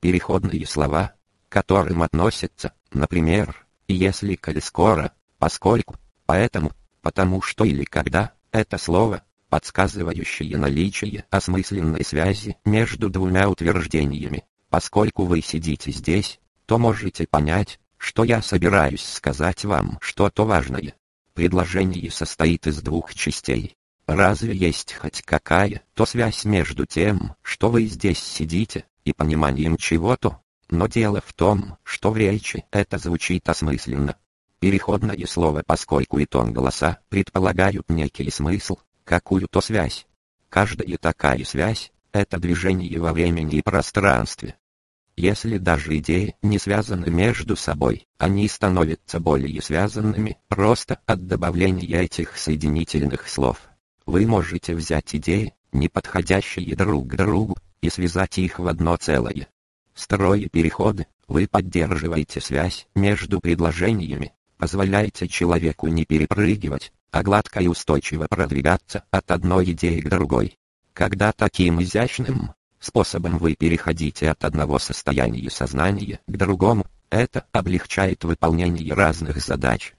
Переходные слова, к которым относятся, например, если, коли скоро, поскольку, поэтому, потому что или когда, это слово, подсказывающее наличие осмысленной связи между двумя утверждениями. Поскольку вы сидите здесь, то можете понять, что я собираюсь сказать вам что-то важное. Предложение состоит из двух частей. Разве есть хоть какая-то связь между тем, что вы здесь сидите, и пониманием чего-то? Но дело в том, что в речи это звучит осмысленно. Переходное слово поскольку и тон голоса предполагают некий смысл, какую-то связь. Каждая такая связь – это движение во времени и пространстве. Если даже идеи не связаны между собой, они становятся более связанными просто от добавления этих соединительных слов. Вы можете взять идеи, не подходящие друг другу, и связать их в одно целое. Строя переходы, вы поддерживаете связь между предложениями, позволяете человеку не перепрыгивать, а гладко и устойчиво продвигаться от одной идеи к другой. Когда таким изящным, способом вы переходите от одного состояния сознания к другому, это облегчает выполнение разных задач.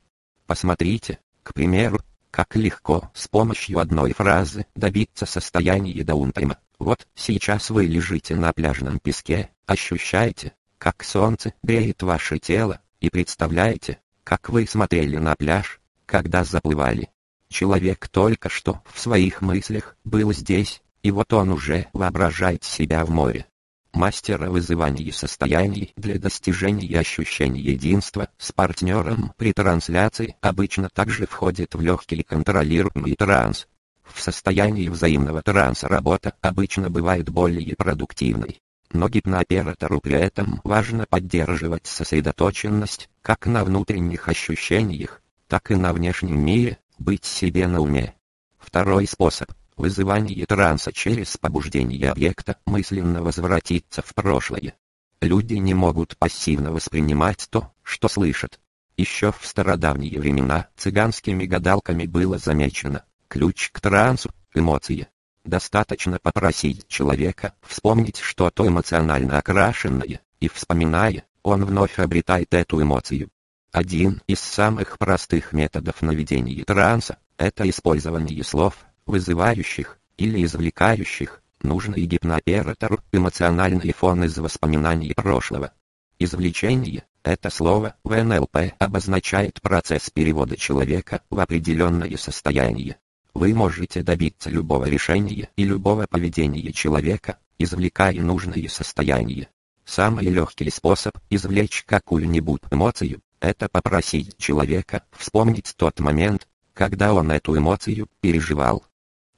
Посмотрите, к примеру, как легко с помощью одной фразы добиться состояния даунтайма. Вот сейчас вы лежите на пляжном песке, ощущаете, как солнце греет ваше тело, и представляете, как вы смотрели на пляж, когда заплывали. Человек только что в своих мыслях был здесь, и вот он уже воображает себя в море. мастера вызывания состояний для достижения ощущения единства с партнером при трансляции обычно также входит в легкий контролируемый транс. В состоянии взаимного транса работа обычно бывает более продуктивной. Но гипнооператору при этом важно поддерживать сосредоточенность как на внутренних ощущениях, так и на внешнем мире, быть себе на уме. Второй способ – вызывание транса через побуждение объекта мысленно возвратиться в прошлое. Люди не могут пассивно воспринимать то, что слышат. Еще в стародавние времена цыганскими гадалками было замечено, ключ к трансу – эмоции. Достаточно попросить человека вспомнить что-то эмоционально окрашенное, и вспоминая, он вновь обретает эту эмоцию. Один из самых простых методов наведения транса – это использование слов, вызывающих или извлекающих нужный гипнооператору эмоциональный фон из воспоминаний прошлого. Извлечение – это слово в НЛП обозначает процесс перевода человека в определенное состояние. Вы можете добиться любого решения и любого поведения человека, извлекая нужное состояние. Самый легкий способ извлечь какую-нибудь эмоцию это попросить человека вспомнить тот момент, когда он эту эмоцию переживал.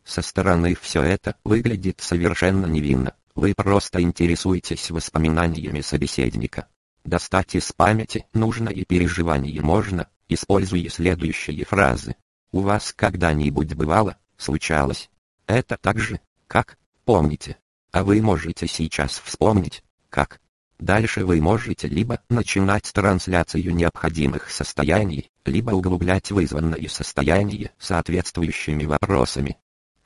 Со стороны все это выглядит совершенно невинно, вы просто интересуетесь воспоминаниями собеседника. Достать из памяти нужное переживание можно, используя следующие фразы. У вас когда-нибудь бывало, случалось. Это так же, как, помните. А вы можете сейчас вспомнить, как. Дальше вы можете либо начинать трансляцию необходимых состояний, либо углублять вызванное состояние соответствующими вопросами.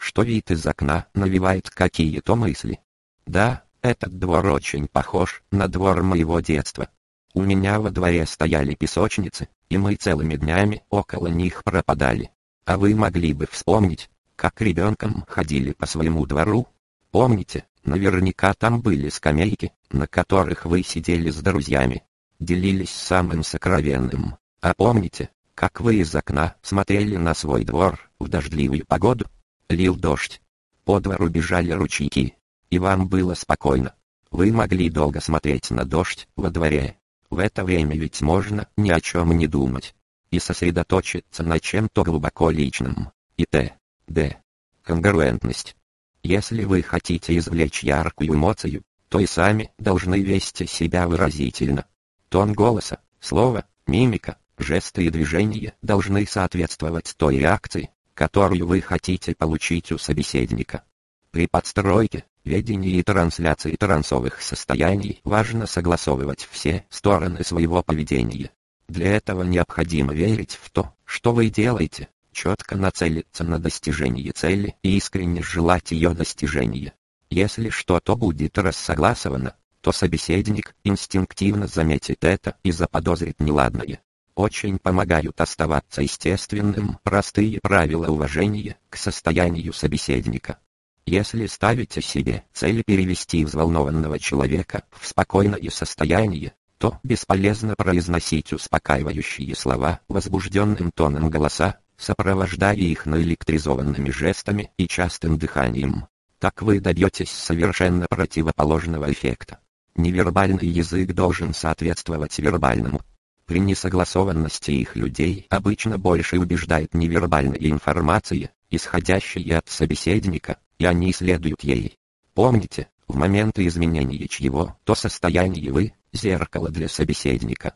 Что вид из окна навевает какие-то мысли? Да, этот двор очень похож на двор моего детства. У меня во дворе стояли песочницы, и мы целыми днями около них пропадали. А вы могли бы вспомнить, как ребенком ходили по своему двору? Помните, Наверняка там были скамейки, на которых вы сидели с друзьями. Делились самым сокровенным. А помните, как вы из окна смотрели на свой двор в дождливую погоду? Лил дождь. По двору бежали ручейки. И вам было спокойно. Вы могли долго смотреть на дождь во дворе. В это время ведь можно ни о чем не думать. И сосредоточиться на чем-то глубоко личном. И т. д. Конгруентность. Если вы хотите извлечь яркую эмоцию, то и сами должны вести себя выразительно. Тон голоса, слово, мимика, жесты и движения должны соответствовать той реакции, которую вы хотите получить у собеседника. При подстройке, ведении и трансляции трансовых состояний важно согласовывать все стороны своего поведения. Для этого необходимо верить в то, что вы делаете, четко нацелиться на достижение цели и искренне желать ее достижения. Если что-то будет рассогласовано, то собеседник инстинктивно заметит это и заподозрит неладное. Очень помогают оставаться естественным простые правила уважения к состоянию собеседника. Если ставите себе цель перевести взволнованного человека в спокойное состояние, то бесполезно произносить успокаивающие слова возбужденным тоном голоса, сопровождая их наэлектризованными жестами и частым дыханием. Так вы добьетесь совершенно противоположного эффекта. Невербальный язык должен соответствовать вербальному. При несогласованности их людей обычно больше убеждает невербальная информация, исходящая от собеседника, и они следуют ей. Помните, в моменты изменения чьего-то состояния вы – зеркало для собеседника.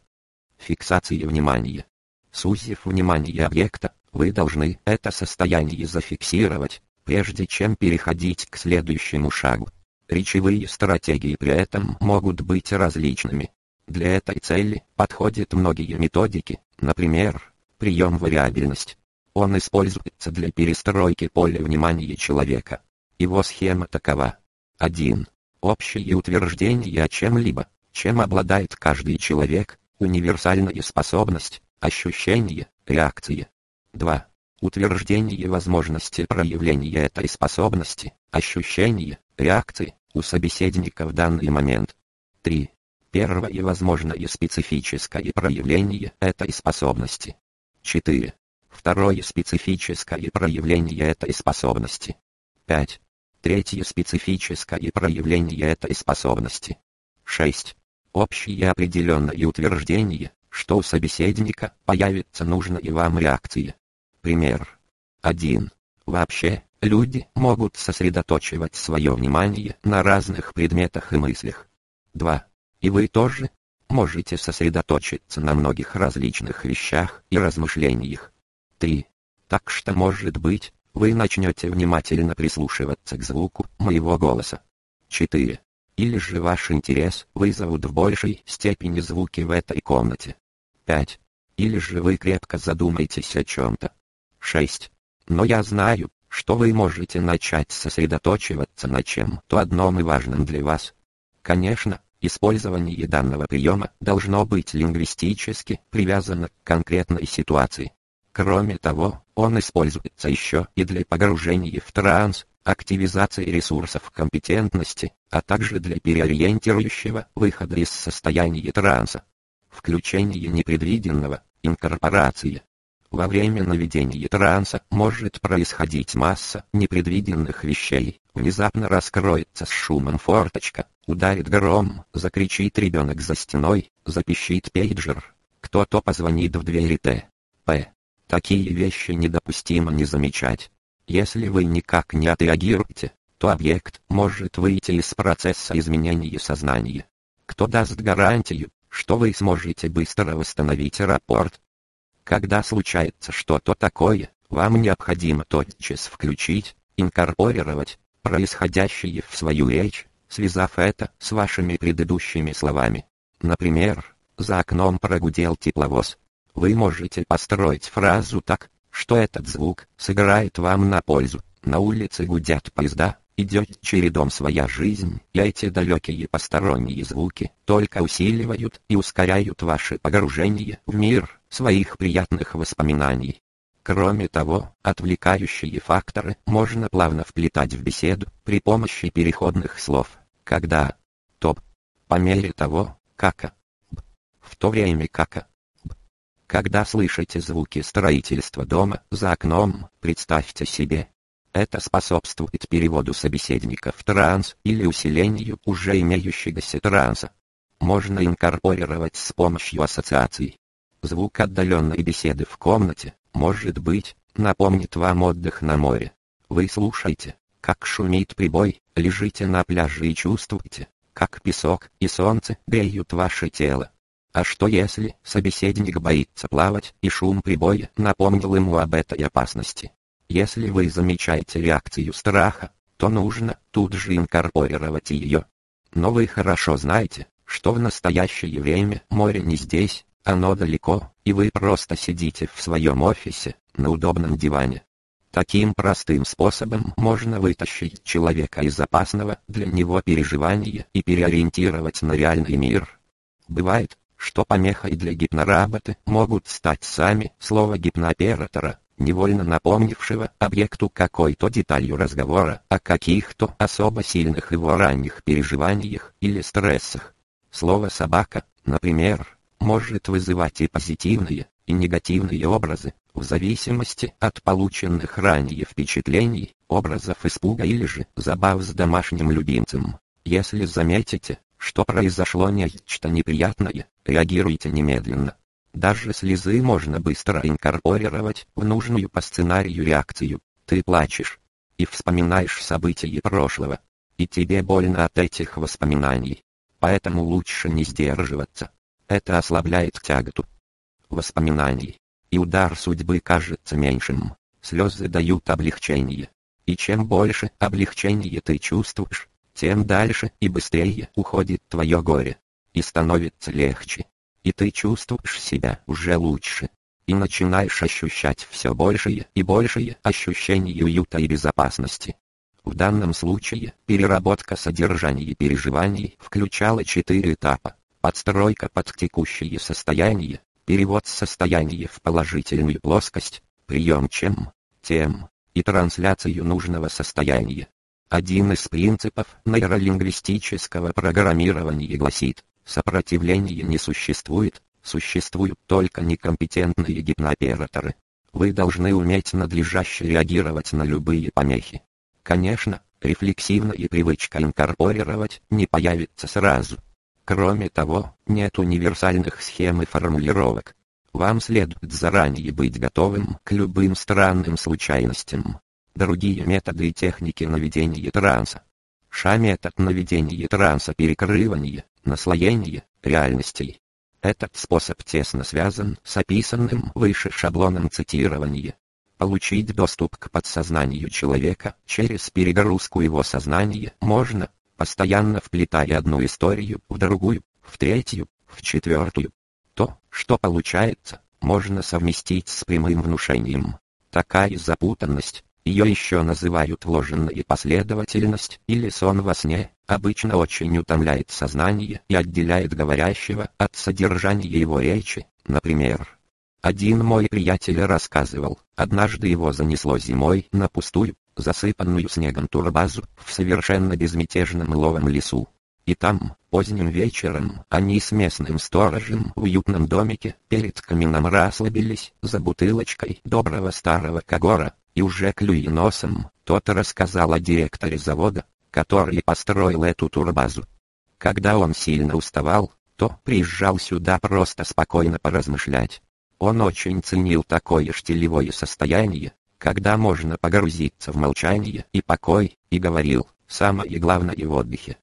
Фиксация внимания. Сузив внимание объекта, вы должны это состояние зафиксировать, прежде чем переходить к следующему шагу. Речевые стратегии при этом могут быть различными. Для этой цели подходят многие методики, например, прием вариабельность. Он используется для перестройки поля внимания человека. Его схема такова. 1. Общие утверждения о чем-либо, чем обладает каждый человек, универсальная способность, ощущение, реакция. 2. Утверждение возможности проявления этой способности, ощущения, реакции, у собеседника в данный момент. 3. Первое возможное специфическое проявление этой способности. 4. Второе специфическое проявление этой способности. 5. Третье специфическое проявление этой способности. 6. Общее определенное утверждение, что у собеседника появится нужная вам реакция. Пример. 1. Вообще, люди могут сосредоточивать свое внимание на разных предметах и мыслях. 2. И вы тоже можете сосредоточиться на многих различных вещах и размышлениях. 3. Так что, может быть, вы начнете внимательно прислушиваться к звуку моего голоса. 4. Или же ваш интерес вызовут в большей степени звуки в этой комнате. 5. Или же вы крепко задумаетесь о чем-то. 6. Но я знаю, что вы можете начать сосредоточиваться на чем-то одном и важном для вас. Конечно, использование данного приема должно быть лингвистически привязано к конкретной ситуации. Кроме того, он используется еще и для погружения в транс, активизации ресурсов компетентности, а также для переориентирующего выхода из состояния транса. Включение непредвиденного, инкорпорация. Во время наведения транса может происходить масса непредвиденных вещей. Внезапно раскроется с шумом форточка, ударит гром, закричит ребенок за стеной, запищит пейджер. Кто-то позвонит в двери Т. П. Такие вещи недопустимо не замечать. Если вы никак не отреагируете, то объект может выйти из процесса изменения сознания. Кто даст гарантию, что вы сможете быстро восстановить рапорт? Когда случается что-то такое, вам необходимо тотчас включить, инкорпорировать происходящее в свою речь, связав это с вашими предыдущими словами. Например, за окном прогудел тепловоз. Вы можете построить фразу так, что этот звук сыграет вам на пользу. На улице гудят поезда, идет чередом своя жизнь, и эти далекие посторонние звуки только усиливают и ускоряют ваше погружение в мир своих приятных воспоминаний. Кроме того, отвлекающие факторы можно плавно вплетать в беседу при помощи переходных слов, когда топ, по мере того, как б, в то время как б. Когда слышите звуки строительства дома за окном, представьте себе, это способствует переводу собеседника в транс или усилению уже имеющегося транса. Можно инкорпорировать с помощью ассоциаций. Звук отдаленной беседы в комнате, может быть, напомнит вам отдых на море. Вы слушаете, как шумит прибой, лежите на пляже и чувствуете, как песок и солнце греют ваше тело. А что если собеседник боится плавать, и шум прибоя напомнил ему об этой опасности? Если вы замечаете реакцию страха, то нужно тут же инкорпорировать ее. Но вы хорошо знаете, что в настоящее время море не здесь, оно далеко, и вы просто сидите в своем офисе, на удобном диване. Таким простым способом можно вытащить человека из опасного для него переживания и переориентировать на реальный мир. Бывает, что помехой для гипноработы могут стать сами слова гипнооператора, невольно напомнившего объекту какой-то деталью разговора о каких-то особо сильных его ранних переживаниях или стрессах. Слово «собака», например, может вызывать и позитивные, и негативные образы, в зависимости от полученных ранее впечатлений, образов испуга или же забав с домашним любимцем. Если заметите, что произошло нечто неприятное, реагируйте немедленно. Даже слезы можно быстро инкорпорировать в нужную по сценарию реакцию. Ты плачешь и вспоминаешь события прошлого, и тебе больно от этих воспоминаний. Поэтому лучше не сдерживаться. Это ослабляет тяготу воспоминаний. И удар судьбы кажется меньшим. Слезы дают облегчение. И чем больше облегчения ты чувствуешь, тем дальше и быстрее уходит твое горе. И становится легче и ты чувствуешь себя уже лучше. И начинаешь ощущать все большее и большее ощущение уюта и безопасности. В данном случае переработка содержания переживаний включала четыре этапа. Подстройка под текущее состояние, перевод состояния в положительную плоскость, прием чем, тем, и трансляцию нужного состояния. Один из принципов нейролингвистического программирования гласит, Сопротивления не существует, существуют только некомпетентные гипнооператоры. Вы должны уметь надлежаще реагировать на любые помехи. Конечно, рефлексивная привычка инкорпорировать не появится сразу. Кроме того, нет универсальных схем и формулировок. Вам следует заранее быть готовым к любым странным случайностям. Другие методы и техники наведения транса. Ша-метод наведения транса перекрывания, наслоения, реальностей. Этот способ тесно связан с описанным выше шаблоном цитирования. Получить доступ к подсознанию человека через перегрузку его сознания можно, постоянно вплетая одну историю в другую, в третью, в четвертую. То, что получается, можно совместить с прямым внушением. Такая запутанность, ее еще называют ложенная последовательность или сон во сне, обычно очень утомляет сознание и отделяет говорящего от содержания его речи. Например, один мой приятель рассказывал, однажды его занесло зимой на пустую, засыпанную снегом турбазу в совершенно безмятежном ловом лесу. И там, поздним вечером, они с местным сторожем в уютном домике перед камином расслабились за бутылочкой доброго старого когора, и уже клюя носом, тот рассказал о директоре завода, который построил эту турбазу. Когда он сильно уставал, то приезжал сюда просто спокойно поразмышлять. Он очень ценил такое штилевое состояние, когда можно погрузиться в молчание и покой, и говорил, самое главное в отдыхе.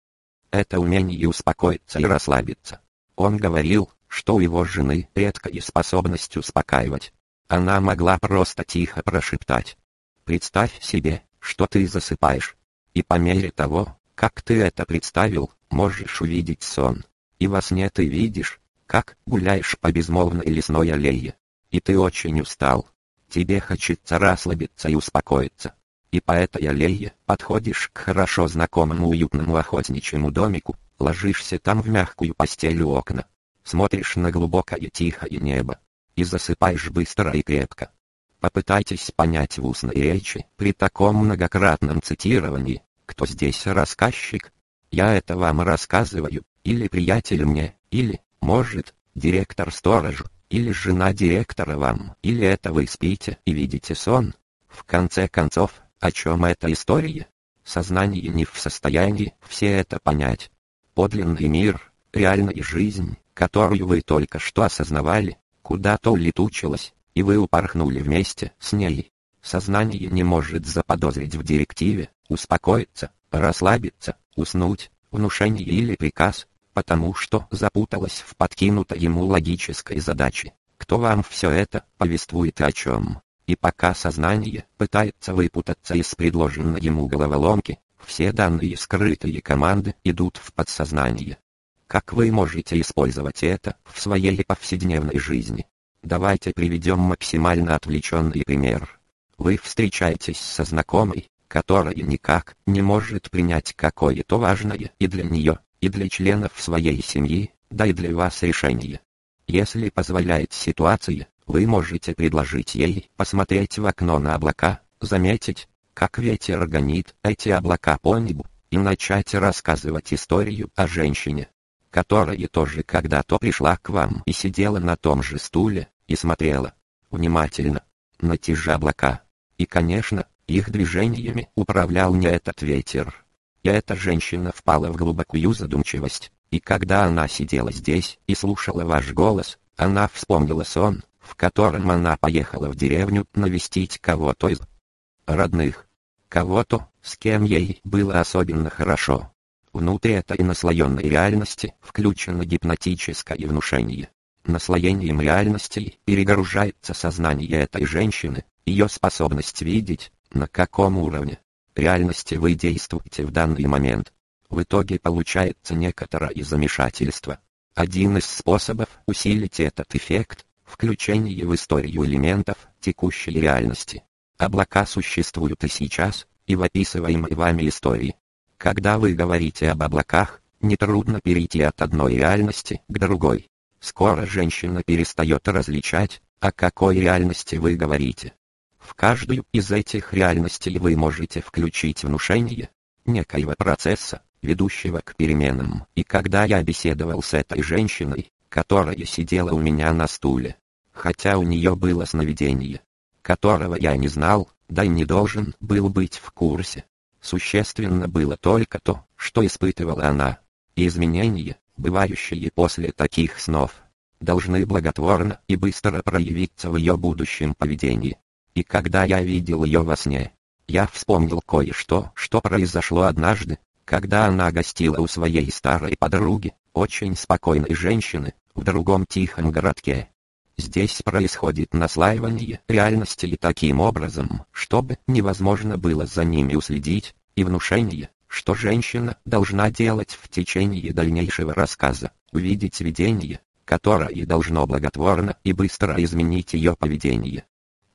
Это умение успокоиться и расслабиться. Он говорил, что у его жены редкая способность успокаивать. Она могла просто тихо прошептать. Представь себе, что ты засыпаешь. И по мере того, как ты это представил, можешь увидеть сон. И во сне ты видишь, как гуляешь по безмолвной лесной аллее. И ты очень устал. Тебе хочется расслабиться и успокоиться. И по этой аллее подходишь к хорошо знакомому уютному охотничьему домику, ложишься там в мягкую постель у окна, смотришь на глубокое тихое небо и засыпаешь быстро и крепко. Попытайтесь понять в устной речи, при таком многократном цитировании, кто здесь рассказчик. Я это вам рассказываю, или приятель мне, или, может, директор сторожу, или жена директора вам, или это вы спите и видите сон. В конце концов, о чем эта история? Сознание не в состоянии все это понять. Подлинный мир, реальная жизнь, которую вы только что осознавали, куда-то улетучилась, и вы упорхнули вместе с ней. Сознание не может заподозрить в директиве, успокоиться, расслабиться, уснуть, внушение или приказ, потому что запуталось в подкинутой ему логической задаче. Кто вам все это повествует о чем? И пока сознание пытается выпутаться из предложенной ему головоломки, все данные скрытые команды идут в подсознание. Как вы можете использовать это в своей повседневной жизни? Давайте приведем максимально отвлеченный пример. Вы встречаетесь со знакомой, которая никак не может принять какое-то важное и для нее, и для членов своей семьи, да и для вас решение. Если позволяет ситуация, вы можете предложить ей посмотреть в окно на облака, заметить, как ветер гонит эти облака по небу, и начать рассказывать историю о женщине, которая тоже когда-то пришла к вам и сидела на том же стуле, и смотрела внимательно на те же облака. И, конечно, их движениями управлял не этот ветер. И эта женщина впала в глубокую задумчивость, и когда она сидела здесь и слушала ваш голос, она вспомнила сон, в котором она поехала в деревню навестить кого-то из родных. Кого-то, с кем ей было особенно хорошо. Внутри этой наслоенной реальности включено гипнотическое внушение наслоением реальностей перегружается сознание этой женщины, ее способность видеть, на каком уровне реальности вы действуете в данный момент. В итоге получается некоторое замешательство. Один из способов усилить этот эффект – включение в историю элементов текущей реальности. Облака существуют и сейчас, и в описываемой вами истории. Когда вы говорите об облаках, нетрудно перейти от одной реальности к другой. Скоро женщина перестает различать, о какой реальности вы говорите. В каждую из этих реальностей вы можете включить внушение некоего процесса, ведущего к переменам. И когда я беседовал с этой женщиной, которая сидела у меня на стуле, хотя у нее было сновидение, которого я не знал, да и не должен был быть в курсе. Существенно было только то, что испытывала она. И изменения, бывающие после таких снов, должны благотворно и быстро проявиться в ее будущем поведении. И когда я видел ее во сне, я вспомнил кое-что, что произошло однажды, когда она гостила у своей старой подруги, очень спокойной женщины, в другом тихом городке. Здесь происходит наслаивание реальности таким образом, чтобы невозможно было за ними уследить, и внушение, что женщина должна делать в течение дальнейшего рассказа, увидеть видение, которое должно благотворно и быстро изменить ее поведение.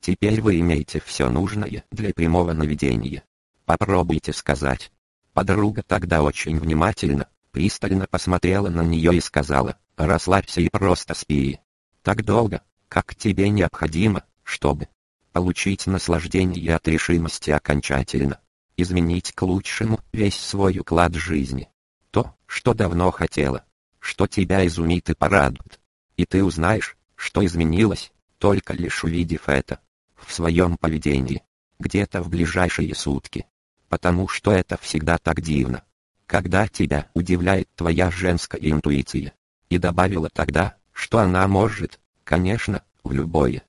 Теперь вы имеете все нужное для прямого наведения. Попробуйте сказать. Подруга тогда очень внимательно, пристально посмотрела на нее и сказала, расслабься и просто спи. Так долго, как тебе необходимо, чтобы получить наслаждение от решимости окончательно, изменить к лучшему весь свой уклад жизни. То, что давно хотела, что тебя изумит и порадует. И ты узнаешь, что изменилось, только лишь увидев это в своем поведении, где-то в ближайшие сутки. Потому что это всегда так дивно, когда тебя удивляет твоя женская интуиция. И добавила тогда, что она может, конечно, в любое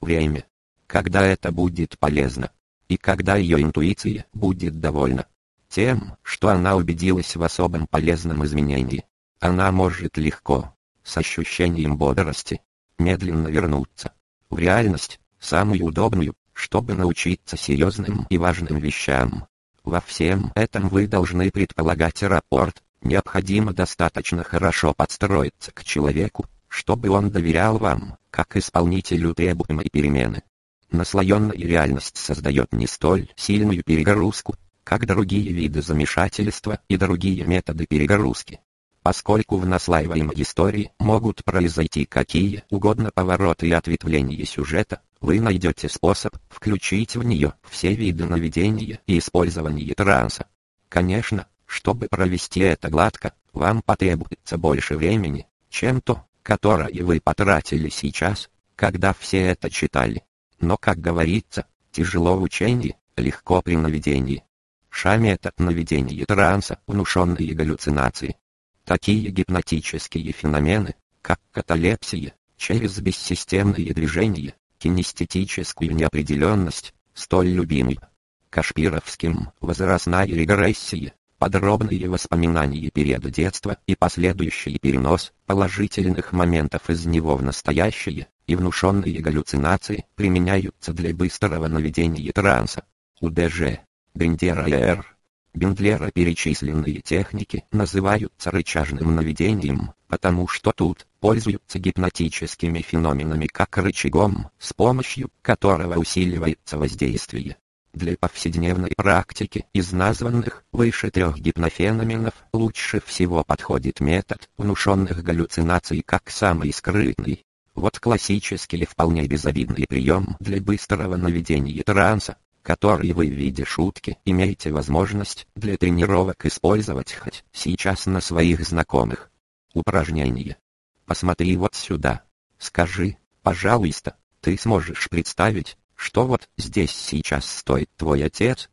время, когда это будет полезно, и когда ее интуиция будет довольна тем, что она убедилась в особом полезном изменении. Она может легко, с ощущением бодрости, медленно вернуться в реальность, самую удобную, чтобы научиться серьезным и важным вещам. Во всем этом вы должны предполагать рапорт, необходимо достаточно хорошо подстроиться к человеку, чтобы он доверял вам, как исполнителю требуемой перемены. Наслоенная реальность создает не столь сильную перегрузку, как другие виды замешательства и другие методы перегрузки поскольку в наслаиваемой истории могут произойти какие угодно повороты и ответвления сюжета, вы найдете способ включить в нее все виды наведения и использования транса. Конечно, чтобы провести это гладко, вам потребуется больше времени, чем то, которое вы потратили сейчас, когда все это читали. Но, как говорится, тяжело в учении, легко при наведении. Шами это наведение транса, внушенные галлюцинации, Такие гипнотические феномены, как каталепсия, через бессистемные движения, кинестетическую неопределенность, столь любимый Кашпировским возрастная регрессия, подробные воспоминания периода детства и последующий перенос положительных моментов из него в настоящее, и внушенные галлюцинации применяются для быстрого наведения транса. УДЖ, Бендера Р. Бендлера перечисленные техники называются рычажным наведением, потому что тут пользуются гипнотическими феноменами как рычагом, с помощью которого усиливается воздействие. Для повседневной практики из названных выше трех гипнофеноменов лучше всего подходит метод внушенных галлюцинаций как самый скрытный. Вот классический вполне безобидный прием для быстрого наведения транса, который вы в виде шутки имеете возможность для тренировок использовать хоть сейчас на своих знакомых. Упражнение. Посмотри вот сюда. Скажи, пожалуйста, ты сможешь представить, что вот здесь сейчас стоит твой отец?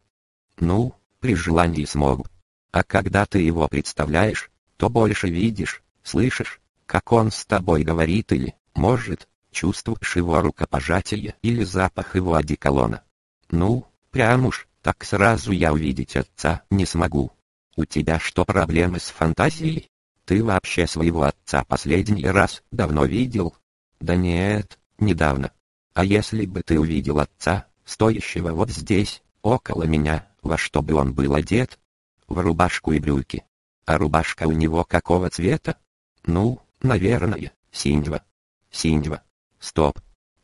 Ну, при желании смогу. А когда ты его представляешь, то больше видишь, слышишь, как он с тобой говорит или, может, чувствуешь его рукопожатие или запах его одеколона. Ну, прям уж, так сразу я увидеть отца не смогу. У тебя что проблемы с фантазией? Ты вообще своего отца последний раз давно видел? Да нет, недавно. А если бы ты увидел отца, стоящего вот здесь, около меня, во что бы он был одет? В рубашку и брюки. А рубашка у него какого цвета? Ну, наверное, синего. Синего. Стоп,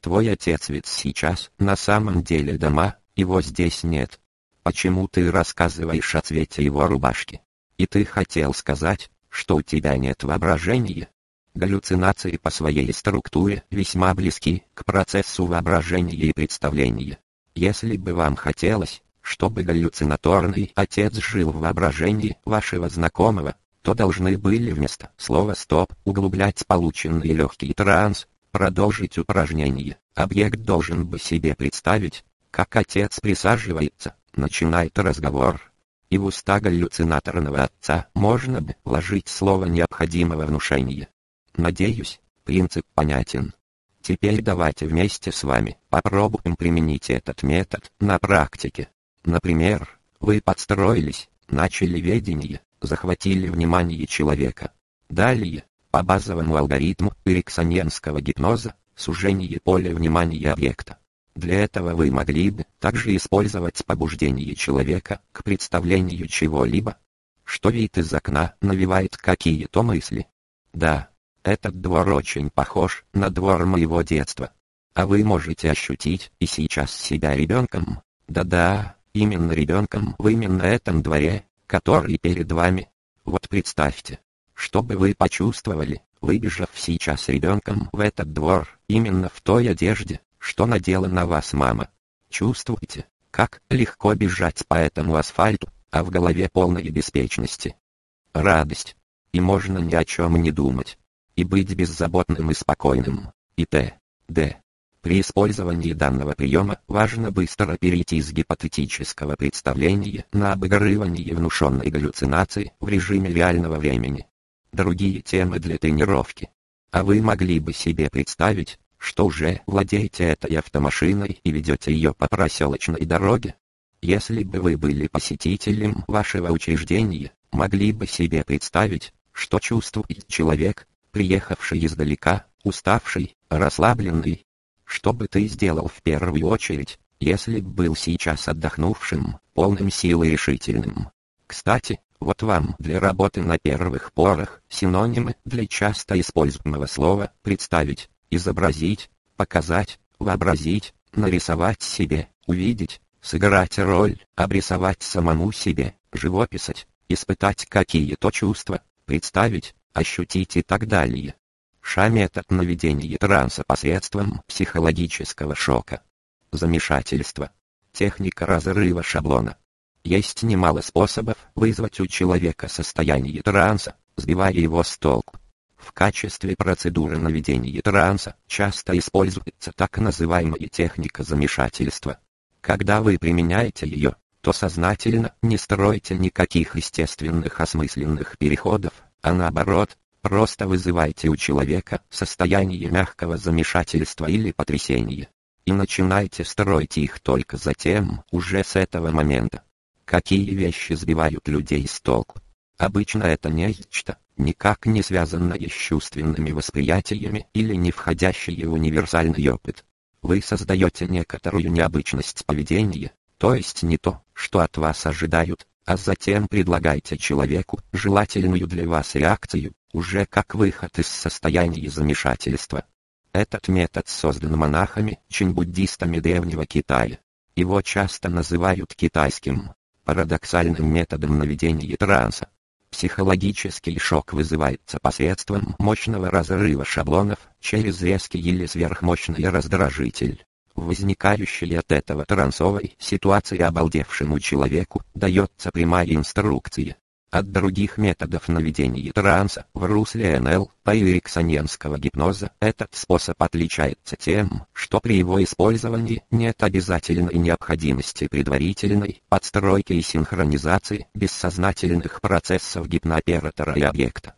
Твой отец ведь сейчас на самом деле дома, его здесь нет. Почему ты рассказываешь о цвете его рубашки? И ты хотел сказать, что у тебя нет воображения? Галлюцинации по своей структуре весьма близки к процессу воображения и представления. Если бы вам хотелось, чтобы галлюцинаторный отец жил в воображении вашего знакомого, то должны были вместо слова «стоп» углублять полученный легкий транс, Продолжить упражнение. Объект должен бы себе представить, как отец присаживается, начинает разговор, и в уста галлюцинаторного отца можно бы вложить слово необходимого внушения. Надеюсь, принцип понятен. Теперь давайте вместе с вами попробуем применить этот метод на практике. Например, вы подстроились, начали ведение, захватили внимание человека. Далее, по базовому алгоритму эриксоненского гипноза, сужение поля внимания объекта. Для этого вы могли бы также использовать побуждение человека к представлению чего-либо, что вид из окна навевает какие-то мысли. Да, этот двор очень похож на двор моего детства. А вы можете ощутить и сейчас себя ребенком. Да-да, именно ребенком в именно этом дворе, который перед вами. Вот представьте, что бы вы почувствовали, выбежав сейчас ребенком в этот двор, именно в той одежде, что надела на вас мама. Чувствуете, как легко бежать по этому асфальту, а в голове полной беспечности. Радость. И можно ни о чем не думать. И быть беззаботным и спокойным. И т. д. При использовании данного приема важно быстро перейти из гипотетического представления на обыгрывание внушенной галлюцинации в режиме реального времени. Другие темы для тренировки. А вы могли бы себе представить, что уже владеете этой автомашиной и ведете ее по проселочной дороге? Если бы вы были посетителем вашего учреждения, могли бы себе представить, что чувствует человек, приехавший издалека, уставший, расслабленный. Что бы ты сделал в первую очередь, если б был сейчас отдохнувшим, полным сил и решительным? Кстати, вот вам для работы на первых порах синонимы для часто используемого слова «представить», изобразить, показать, вообразить, нарисовать себе, увидеть, сыграть роль, обрисовать самому себе, живописать, испытать какие-то чувства, представить, ощутить и так далее. Ша-метод наведения транса посредством психологического шока. Замешательство. Техника разрыва шаблона. Есть немало способов вызвать у человека состояние транса, сбивая его с толку. В качестве процедуры наведения транса часто используется так называемая техника замешательства. Когда вы применяете ее, то сознательно не стройте никаких естественных осмысленных переходов, а наоборот, просто вызывайте у человека состояние мягкого замешательства или потрясения. И начинайте строить их только затем, уже с этого момента. Какие вещи сбивают людей с толку? Обычно это нечто, никак не связанное с чувственными восприятиями или не входящее в универсальный опыт. Вы создаете некоторую необычность поведения, то есть не то, что от вас ожидают, а затем предлагаете человеку желательную для вас реакцию, уже как выход из состояния замешательства. Этот метод создан монахами, чин-буддистами древнего Китая. Его часто называют китайским, парадоксальным методом наведения транса. Психологический шок вызывается посредством мощного разрыва шаблонов через резкий или сверхмощный раздражитель. Возникающей от этого трансовой ситуации обалдевшему человеку дается прямая инструкция. От других методов наведения транса в русле НЛ по эриксоненского гипноза этот способ отличается тем, что при его использовании нет обязательной необходимости предварительной подстройки и синхронизации бессознательных процессов гипнооператора и объекта.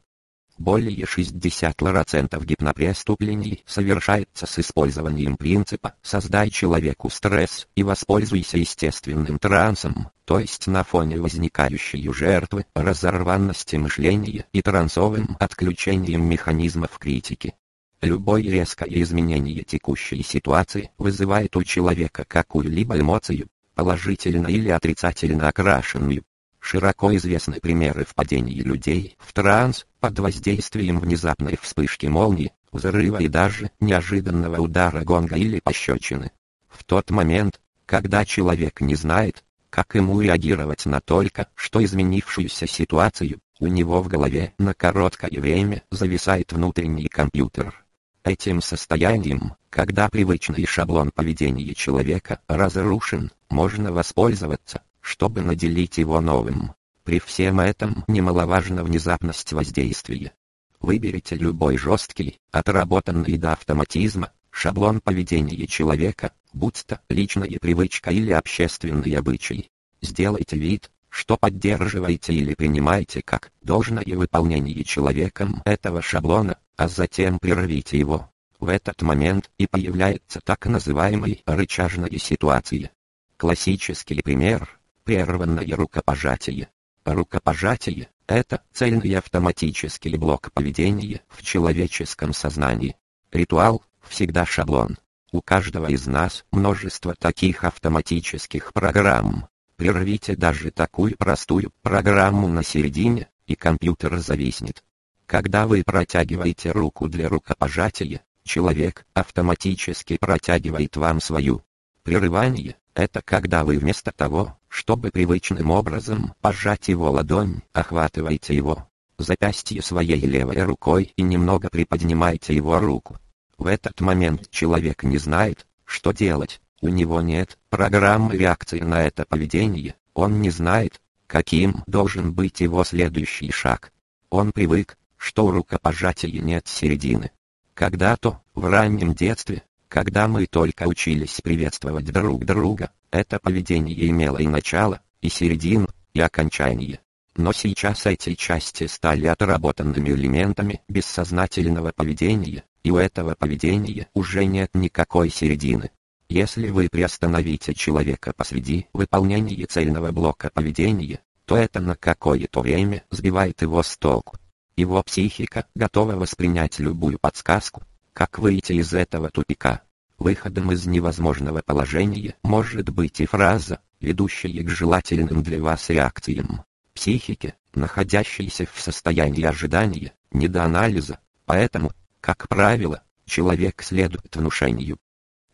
Более 60% гипнопреступлений совершается с использованием принципа «создай человеку стресс и воспользуйся естественным трансом», то есть на фоне возникающей у жертвы разорванности мышления и трансовым отключением механизмов критики. Любое резкое изменение текущей ситуации вызывает у человека какую-либо эмоцию, положительно или отрицательно окрашенную, Широко известны примеры впадения людей в транс под воздействием внезапной вспышки молнии, взрыва и даже неожиданного удара гонга или пощечины. В тот момент, когда человек не знает, как ему реагировать на только что изменившуюся ситуацию, у него в голове на короткое время зависает внутренний компьютер. Этим состоянием, когда привычный шаблон поведения человека разрушен, можно воспользоваться, чтобы наделить его новым. При всем этом немаловажна внезапность воздействия. Выберите любой жесткий, отработанный до автоматизма, шаблон поведения человека, будь то личная привычка или общественный обычай. Сделайте вид, что поддерживаете или принимаете как должное выполнение человеком этого шаблона, а затем прервите его. В этот момент и появляется так называемая рычажная ситуация. Классический пример – прерванное рукопожатие. Рукопожатие – это цельный автоматический блок поведения в человеческом сознании. Ритуал – всегда шаблон. У каждого из нас множество таких автоматических программ. Прервите даже такую простую программу на середине, и компьютер зависнет. Когда вы протягиваете руку для рукопожатия, человек автоматически протягивает вам свою. Прерывание – это когда вы вместо того, чтобы привычным образом пожать его ладонь, охватываете его запястье своей левой рукой и немного приподнимаете его руку. В этот момент человек не знает, что делать, у него нет программы реакции на это поведение, он не знает, каким должен быть его следующий шаг. Он привык, что у рукопожатия нет середины. Когда-то, в раннем детстве, когда мы только учились приветствовать друг друга, это поведение имело и начало, и середину, и окончание. Но сейчас эти части стали отработанными элементами бессознательного поведения, и у этого поведения уже нет никакой середины. Если вы приостановите человека посреди выполнения цельного блока поведения, то это на какое-то время сбивает его с толку. Его психика готова воспринять любую подсказку, как выйти из этого тупика. Выходом из невозможного положения может быть и фраза, ведущая к желательным для вас реакциям. Психике, находящейся в состоянии ожидания, не до анализа, поэтому, как правило, человек следует внушению.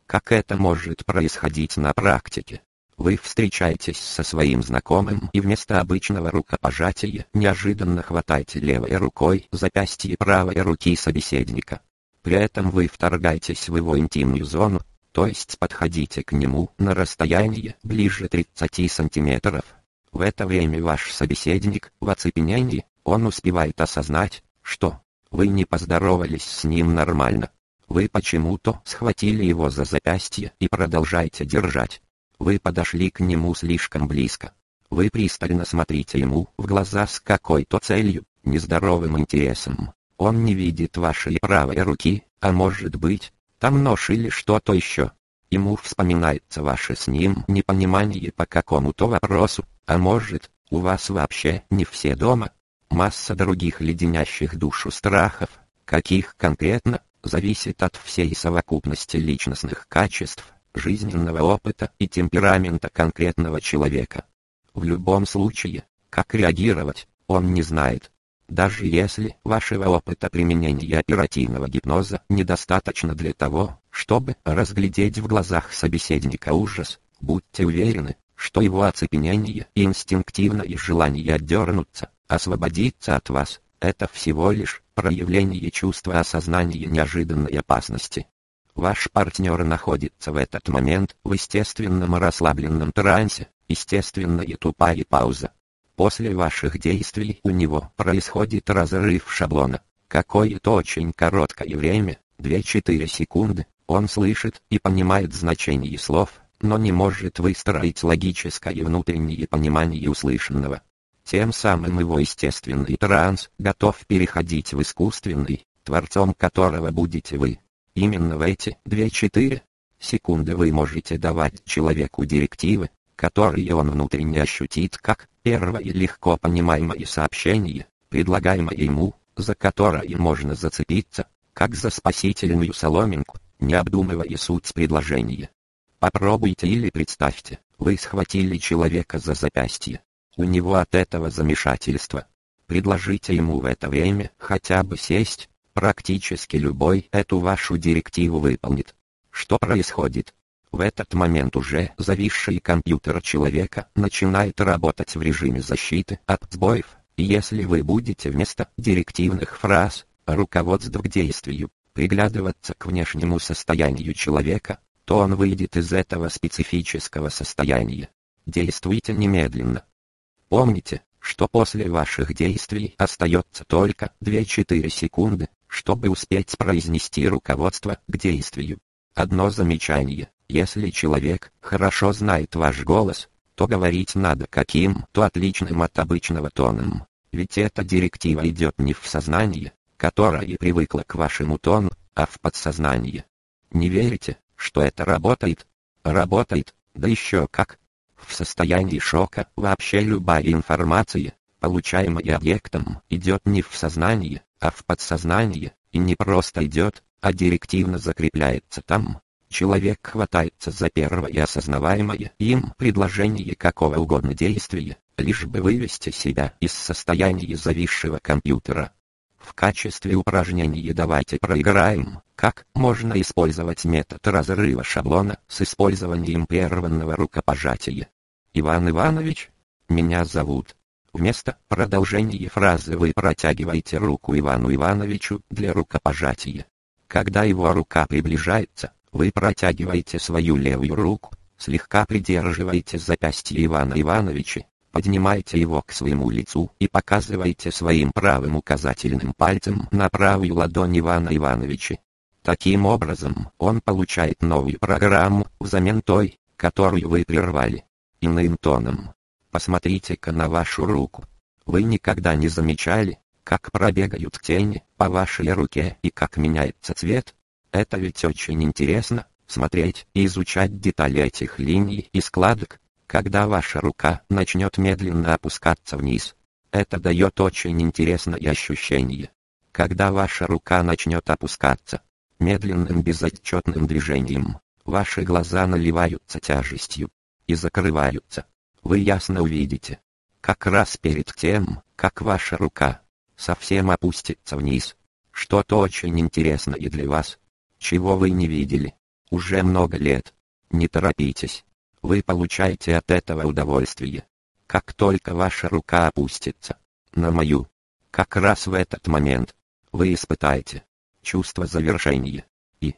Как это может происходить на практике? Вы встречаетесь со своим знакомым и вместо обычного рукопожатия неожиданно хватаете левой рукой запястье правой руки собеседника. При этом вы вторгаетесь в его интимную зону, то есть подходите к нему на расстояние ближе 30 сантиметров. В это время ваш собеседник в оцепенении, он успевает осознать, что вы не поздоровались с ним нормально. Вы почему-то схватили его за запястье и продолжаете держать. Вы подошли к нему слишком близко. Вы пристально смотрите ему в глаза с какой-то целью, нездоровым интересом. Он не видит вашей правой руки, а может быть, там нож или что-то еще. Ему вспоминается ваше с ним непонимание по какому-то вопросу, а может, у вас вообще не все дома. Масса других леденящих душу страхов, каких конкретно, зависит от всей совокупности личностных качеств, жизненного опыта и темперамента конкретного человека. В любом случае, как реагировать, он не знает. Даже если вашего опыта применения оперативного гипноза недостаточно для того, чтобы разглядеть в глазах собеседника ужас, будьте уверены, что его оцепенение и инстинктивное желание отдернуться, освободиться от вас, это всего лишь проявление чувства осознания неожиданной опасности. Ваш партнер находится в этот момент в естественном расслабленном трансе, естественная тупая пауза. После ваших действий у него происходит разрыв шаблона. Какое-то очень короткое время, 2-4 секунды, он слышит и понимает значение слов, но не может выстроить логическое внутреннее понимание услышанного. Тем самым его естественный транс готов переходить в искусственный, творцом которого будете вы. Именно в эти 2-4 секунды вы можете давать человеку директивы, которые он внутренне ощутит как первое легко понимаемое сообщение, предлагаемое ему, за которое можно зацепиться, как за спасительную соломинку, не обдумывая суть предложения. Попробуйте или представьте, вы схватили человека за запястье. У него от этого замешательства. Предложите ему в это время хотя бы сесть, Практически любой эту вашу директиву выполнит. Что происходит? В этот момент уже зависший компьютер человека начинает работать в режиме защиты от сбоев, если вы будете вместо директивных фраз, руководств к действию, приглядываться к внешнему состоянию человека, то он выйдет из этого специфического состояния. Действуйте немедленно. Помните, что после ваших действий остается только 2-4 секунды, чтобы успеть произнести руководство к действию. Одно замечание, если человек хорошо знает ваш голос, то говорить надо каким-то отличным от обычного тоном. Ведь эта директива идет не в сознание, которое привыкло к вашему тону, а в подсознание. Не верите, что это работает? Работает, да еще как. В состоянии шока вообще любая информация, получаемая объектом, идет не в сознание, а в подсознание, и не просто идет, а директивно закрепляется там. Человек хватается за первое осознаваемое им предложение какого угодно действия, лишь бы вывести себя из состояния зависшего компьютера. В качестве упражнения давайте проиграем, как можно использовать метод разрыва шаблона с использованием прерванного рукопожатия. Иван Иванович, меня зовут. Вместо продолжения фразы вы протягиваете руку Ивану Ивановичу для рукопожатия. Когда его рука приближается, вы протягиваете свою левую руку, слегка придерживаете запястье Ивана Ивановича, поднимаете его к своему лицу и показываете своим правым указательным пальцем на правую ладонь Ивана Ивановича. Таким образом, он получает новую программу взамен той, которую вы прервали. Иным тоном. Посмотрите-ка на вашу руку. Вы никогда не замечали, как пробегают тени по вашей руке и как меняется цвет? Это ведь очень интересно, смотреть и изучать детали этих линий и складок, когда ваша рука начнет медленно опускаться вниз. Это дает очень интересное ощущение. Когда ваша рука начнет опускаться, медленным безотчетным движением, ваши глаза наливаются тяжестью и закрываются. Вы ясно увидите, как раз перед тем, как ваша рука совсем опустится вниз, что-то очень интересное для вас, чего вы не видели, уже много лет. Не торопитесь. Вы получаете от этого удовольствие. Как только ваша рука опустится на мою, как раз в этот момент вы испытаете чувство завершения и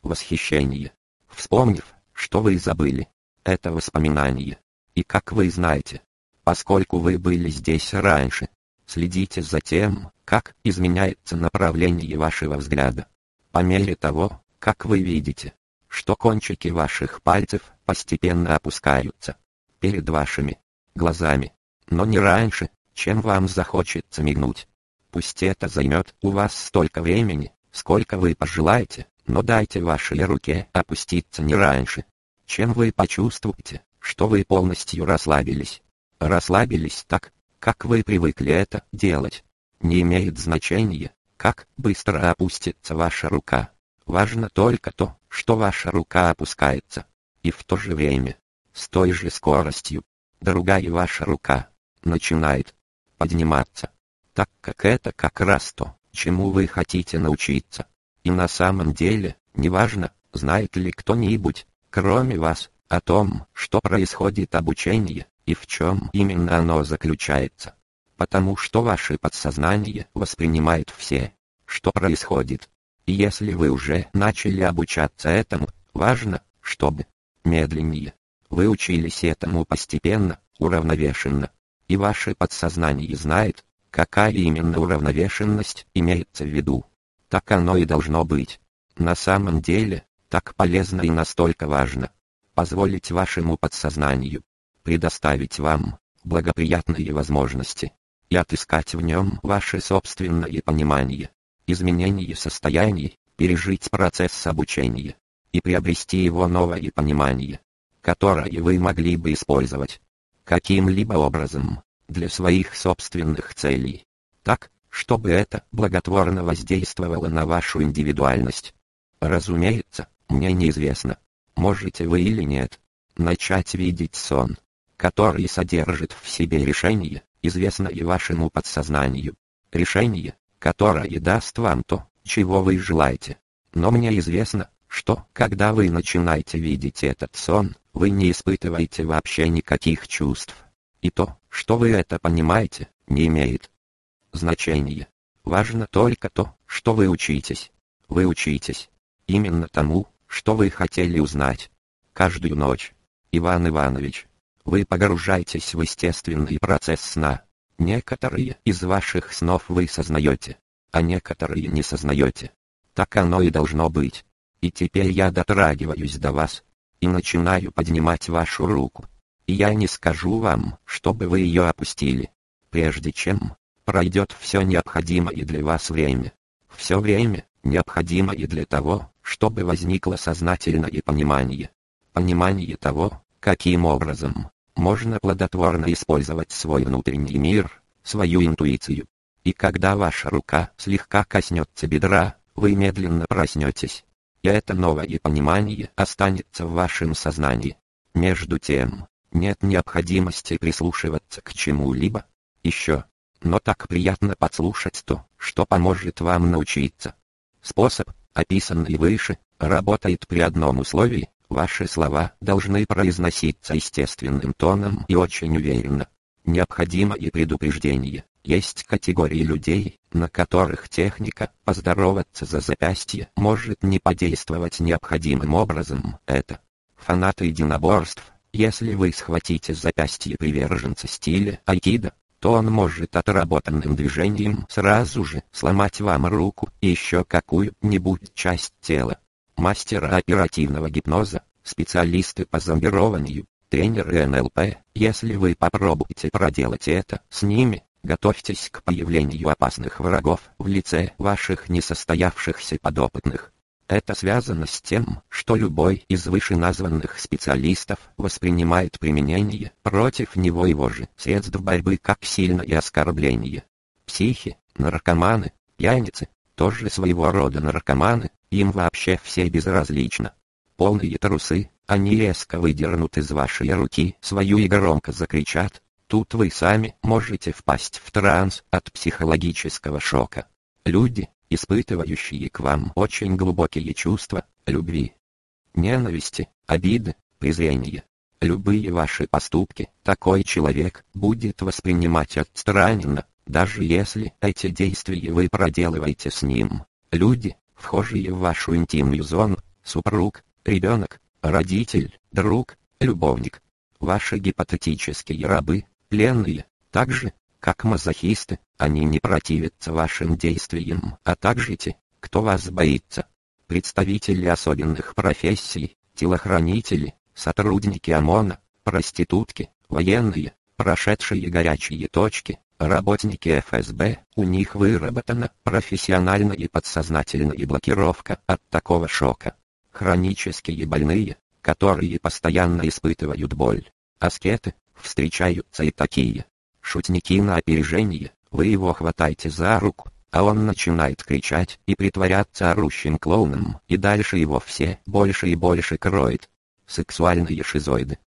восхищения. Вспомнив, что вы забыли, это воспоминание. И как вы знаете, поскольку вы были здесь раньше, следите за тем, как изменяется направление вашего взгляда. По мере того, как вы видите, что кончики ваших пальцев постепенно опускаются перед вашими глазами, но не раньше, чем вам захочется мигнуть. Пусть это займет у вас столько времени, сколько вы пожелаете, но дайте вашей руке опуститься не раньше, чем вы почувствуете, что вы полностью расслабились. Расслабились так, как вы привыкли это делать. Не имеет значения, как быстро опустится ваша рука. Важно только то, что ваша рука опускается. И в то же время, с той же скоростью, другая ваша рука начинает подниматься. Так как это как раз то, чему вы хотите научиться. И на самом деле, неважно, знает ли кто-нибудь, кроме вас, о том, что происходит обучение, и в чем именно оно заключается. Потому что ваше подсознание воспринимает все, что происходит, и если вы уже начали обучаться этому, важно, чтобы медленнее вы учились этому постепенно, уравновешенно. И ваше подсознание знает, какая именно уравновешенность имеется в виду. Так оно и должно быть. На самом деле, так полезно и настолько важно. Позволить вашему подсознанию предоставить вам благоприятные возможности и отыскать в нем ваше собственное понимание изменение состояний, пережить процесс обучения и приобрести его новое понимание, которое вы могли бы использовать каким-либо образом для своих собственных целей, так, чтобы это благотворно воздействовало на вашу индивидуальность. Разумеется, мне неизвестно, можете вы или нет, начать видеть сон, который содержит в себе решение, известное вашему подсознанию. Решение, которое даст вам то, чего вы желаете. Но мне известно, что, когда вы начинаете видеть этот сон, вы не испытываете вообще никаких чувств. И то, что вы это понимаете, не имеет значения. Важно только то, что вы учитесь. Вы учитесь. Именно тому, что вы хотели узнать. Каждую ночь. Иван Иванович, вы погружаетесь в естественный процесс сна. Некоторые из ваших снов вы сознаете, а некоторые не сознаете. Так оно и должно быть. И теперь я дотрагиваюсь до вас и начинаю поднимать вашу руку. и я не скажу вам, чтобы вы ее опустили. Прежде чем пройдет все необходимое для вас время. Все время, необходимое для того, чтобы возникло сознательное понимание. Понимание того, каким образом можно плодотворно использовать свой внутренний мир, свою интуицию. И когда ваша рука слегка коснется бедра, вы медленно проснетесь. И это новое понимание останется в вашем сознании. Между тем, нет необходимости прислушиваться к чему-либо. Еще. Но так приятно подслушать то, что поможет вам научиться. Способ, описанный выше, работает при одном условии. Ваши слова должны произноситься естественным тоном и очень уверенно. Необходимо и предупреждение. Есть категории людей, на которых техника «поздороваться за запястье» может не подействовать необходимым образом. Это фанаты единоборств. Если вы схватите запястье приверженца стиля айкидо, то он может отработанным движением сразу же сломать вам руку и еще какую-нибудь часть тела. Мастера оперативного гипноза, специалисты по зомбированию, тренеры НЛП, если вы попробуете проделать это с ними, Готовьтесь к появлению опасных врагов в лице ваших несостоявшихся подопытных. Это связано с тем, что любой из вышеназванных специалистов воспринимает применение против него его же средств борьбы как сильное оскорбление. Психи, наркоманы, пьяницы, тоже своего рода наркоманы, им вообще все безразлично. Полные трусы, они резко выдернут из вашей руки свою и громко закричат, Тут вы сами можете впасть в транс от психологического шока. Люди, испытывающие к вам очень глубокие чувства, любви, ненависти, обиды, презрения. Любые ваши поступки такой человек будет воспринимать отстраненно, даже если эти действия вы проделываете с ним. Люди, вхожие в вашу интимную зону, супруг, ребенок, родитель, друг, любовник. Ваши гипотетические рабы, пленные, так же, как мазохисты, они не противятся вашим действиям, а также те, кто вас боится. Представители особенных профессий, телохранители, сотрудники ОМОНа, проститутки, военные, прошедшие горячие точки, работники ФСБ, у них выработана профессиональная и подсознательная блокировка от такого шока. Хронические больные, которые постоянно испытывают боль. Аскеты, Встречаются и такие. Шутники на опережение, вы его хватаете за руку, а он начинает кричать и притворяться орущим клоуном, и дальше его все больше и больше кроет. Сексуальные шизоиды.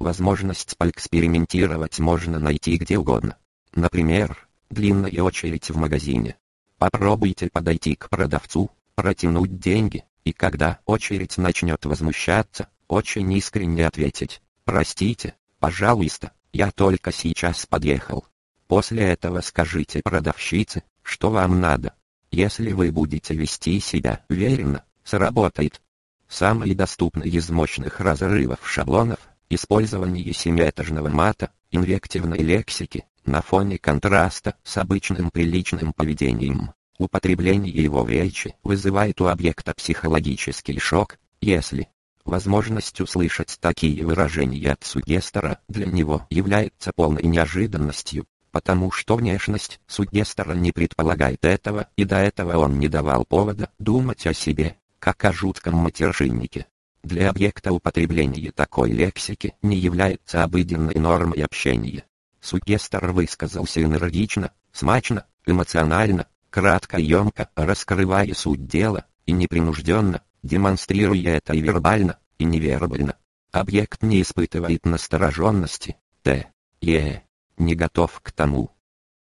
Возможность поэкспериментировать можно найти где угодно. Например, длинная очередь в магазине. Попробуйте подойти к продавцу, протянуть деньги, и когда очередь начнет возмущаться, очень искренне ответить «Простите, Пожалуйста, я только сейчас подъехал. После этого скажите продавщице, что вам надо. Если вы будете вести себя уверенно, сработает. Самый доступный из мощных разрывов шаблонов – использование семиэтажного мата, инвективной лексики, на фоне контраста с обычным приличным поведением. Употребление его в речи вызывает у объекта психологический шок, если Возможность услышать такие выражения от сугестора для него является полной неожиданностью, потому что внешность сугестора не предполагает этого, и до этого он не давал повода думать о себе, как о жутком матершиннике. Для объекта употребления такой лексики не является обыденной нормой общения. Сугестор высказался энергично, смачно, эмоционально, кратко и емко, раскрывая суть дела, и непринужденно, демонстрируя это и вербально, и невербально. Объект не испытывает настороженности, т. е. не готов к тому,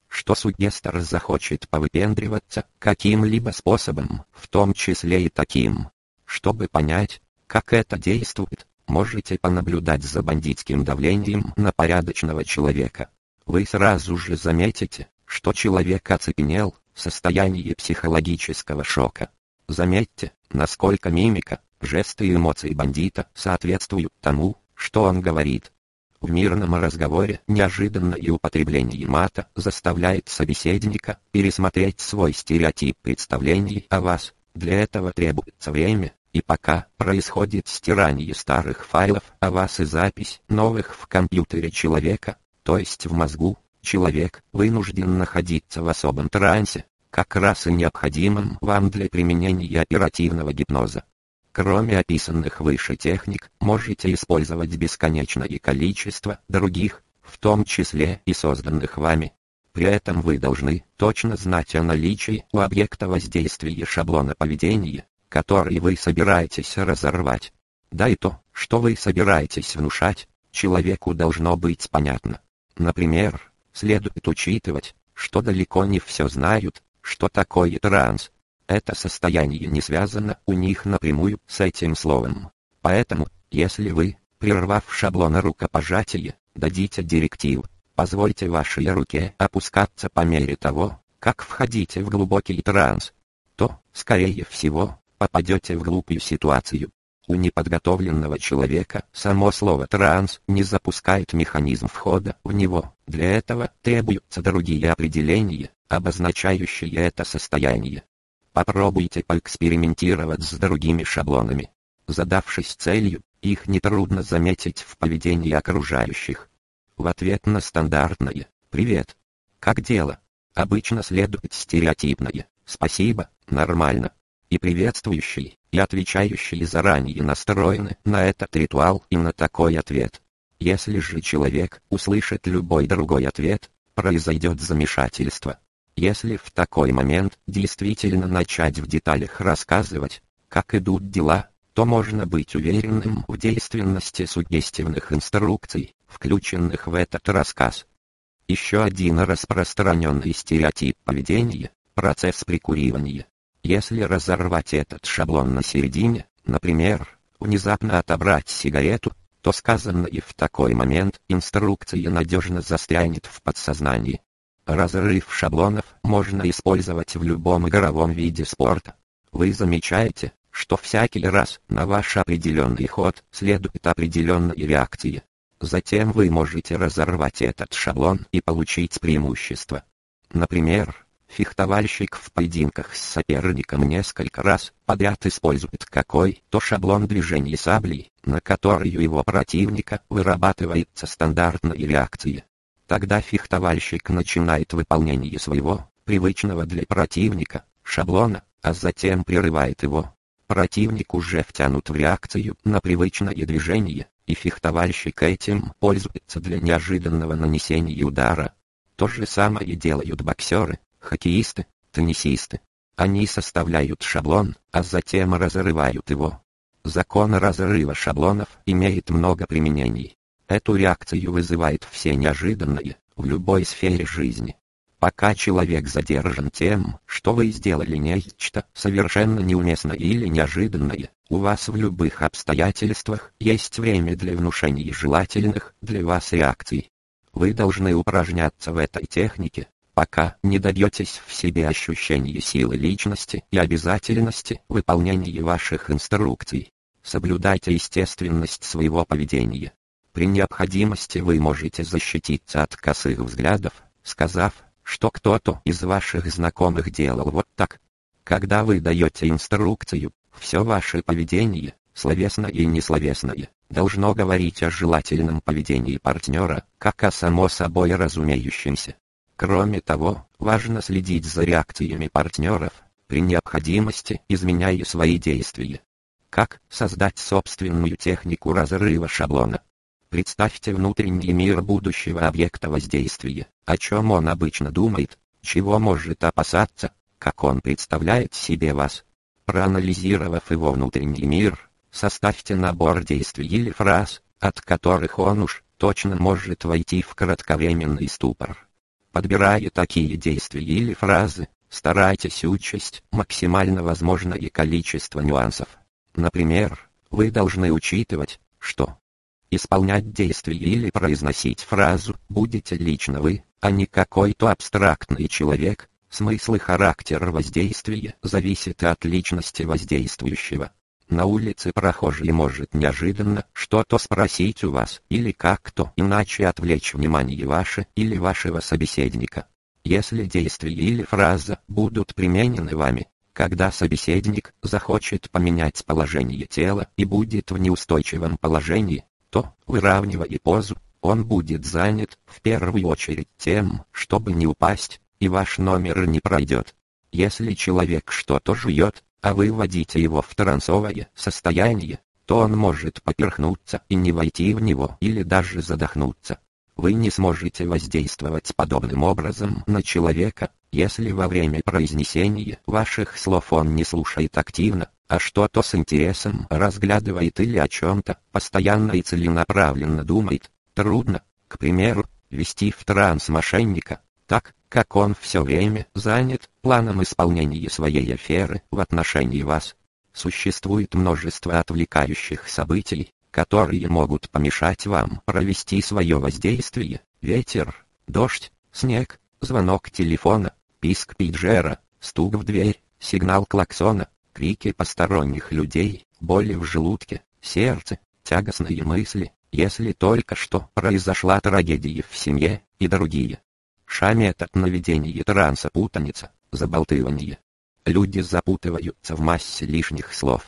что сугестор захочет повыпендриваться каким-либо способом, в том числе и таким. Чтобы понять, как это действует, можете понаблюдать за бандитским давлением на порядочного человека. Вы сразу же заметите, что человек оцепенел, в состоянии психологического шока. Заметьте, насколько мимика, жесты и эмоции бандита соответствуют тому, что он говорит. В мирном разговоре неожиданное употребление мата заставляет собеседника пересмотреть свой стереотип представлений о вас. Для этого требуется время, И пока происходит стирание старых файлов о вас и запись новых в компьютере человека, то есть в мозгу, человек вынужден находиться в особом трансе, как раз и необходимым вам для применения оперативного гипноза. Кроме описанных выше техник, можете использовать бесконечное количество других, в том числе и созданных вами. При этом вы должны точно знать о наличии у объекта воздействия шаблона поведения, который вы собираетесь разорвать. Да и то, что вы собираетесь внушать, человеку должно быть понятно. Например, следует учитывать, что далеко не все знают, что такое транс. Это состояние не связано у них напрямую с этим словом. Поэтому, если вы, прервав шаблон рукопожатия, дадите директив, позвольте вашей руке опускаться по мере того, как входите в глубокий транс, то, скорее всего, попадете в глупую ситуацию. У неподготовленного человека само слово «транс» не запускает механизм входа в него. Для этого требуются другие определения, обозначающие это состояние. Попробуйте поэкспериментировать с другими шаблонами. Задавшись целью, их нетрудно заметить в поведении окружающих. В ответ на стандартное «Привет! Как дело?» обычно следует стереотипное «Спасибо, нормально» и приветствующие, и отвечающие заранее настроены на этот ритуал и на такой ответ. Если же человек услышит любой другой ответ, произойдет замешательство. Если в такой момент действительно начать в деталях рассказывать, как идут дела, то можно быть уверенным в действенности суггестивных инструкций, включенных в этот рассказ. Еще один распространенный стереотип поведения – процесс прикуривания. Если разорвать этот шаблон на середине, например, внезапно отобрать сигарету, то сказанное в такой момент инструкция надежно застрянет в подсознании. Разрыв шаблонов можно использовать в любом игровом виде спорта. Вы замечаете, что всякий раз на ваш определенный ход следует определенная реакция. Затем вы можете разорвать этот шаблон и получить преимущество. Например, Фехтовальщик в поединках с соперником несколько раз подряд использует какой-то шаблон движений саблей, на которую его противника вырабатывается стандартная реакция. Тогда фехтовальщик начинает выполнение своего, привычного для противника, шаблона, а затем прерывает его. Противник уже втянут в реакцию на привычное движение, и фехтовальщик этим пользуется для неожиданного нанесения удара. То же самое делают боксеры, хоккеисты, теннисисты. Они составляют шаблон, а затем разрывают его. Закон разрыва шаблонов имеет много применений. Эту реакцию вызывает все неожиданное, в любой сфере жизни. Пока человек задержан тем, что вы сделали нечто совершенно неуместное или неожиданное, у вас в любых обстоятельствах есть время для внушения желательных для вас реакций. Вы должны упражняться в этой технике, пока не добьетесь в себе ощущения силы личности и обязательности выполнения ваших инструкций. Соблюдайте естественность своего поведения. При необходимости вы можете защититься от косых взглядов, сказав, что кто-то из ваших знакомых делал вот так. Когда вы даете инструкцию, все ваше поведение, словесное и несловесное, должно говорить о желательном поведении партнера, как о само собой разумеющемся. Кроме того, важно следить за реакциями партнеров, при необходимости изменяя свои действия. Как создать собственную технику разрыва шаблона? Представьте внутренний мир будущего объекта воздействия, о чем он обычно думает, чего может опасаться, как он представляет себе вас. Проанализировав его внутренний мир, составьте набор действий или фраз, от которых он уж точно может войти в кратковременный ступор. Подбирая такие действия или фразы, старайтесь учесть максимально возможное количество нюансов. Например, вы должны учитывать, что исполнять действие или произносить фразу будете лично вы, а не какой-то абстрактный человек. Смысл и характер воздействия зависит от личности воздействующего. На улице прохожий может неожиданно что-то спросить у вас или как-то иначе отвлечь внимание ваше или вашего собеседника. Если действие или фраза будут применены вами, Когда собеседник захочет поменять положение тела и будет в неустойчивом положении, то, выравнивая позу, он будет занят в первую очередь тем, чтобы не упасть, и ваш номер не пройдет. Если человек что-то жует, а вы вводите его в трансовое состояние, то он может поперхнуться и не войти в него или даже задохнуться. Вы не сможете воздействовать подобным образом на человека, если во время произнесения ваших слов он не слушает активно, а что-то с интересом разглядывает или о чем-то постоянно и целенаправленно думает, трудно, к примеру, вести в транс мошенника, так, как он все время занят планом исполнения своей аферы в отношении вас. Существует множество отвлекающих событий, которые могут помешать вам провести свое воздействие. Ветер, дождь, снег, звонок телефона, писк пиджера, стук в дверь, сигнал клаксона, крики посторонних людей, боли в желудке, сердце, тягостные мысли, если только что произошла трагедия в семье, и другие. Ша-метод наведения транса путаница, заболтывание. Люди запутываются в массе лишних слов.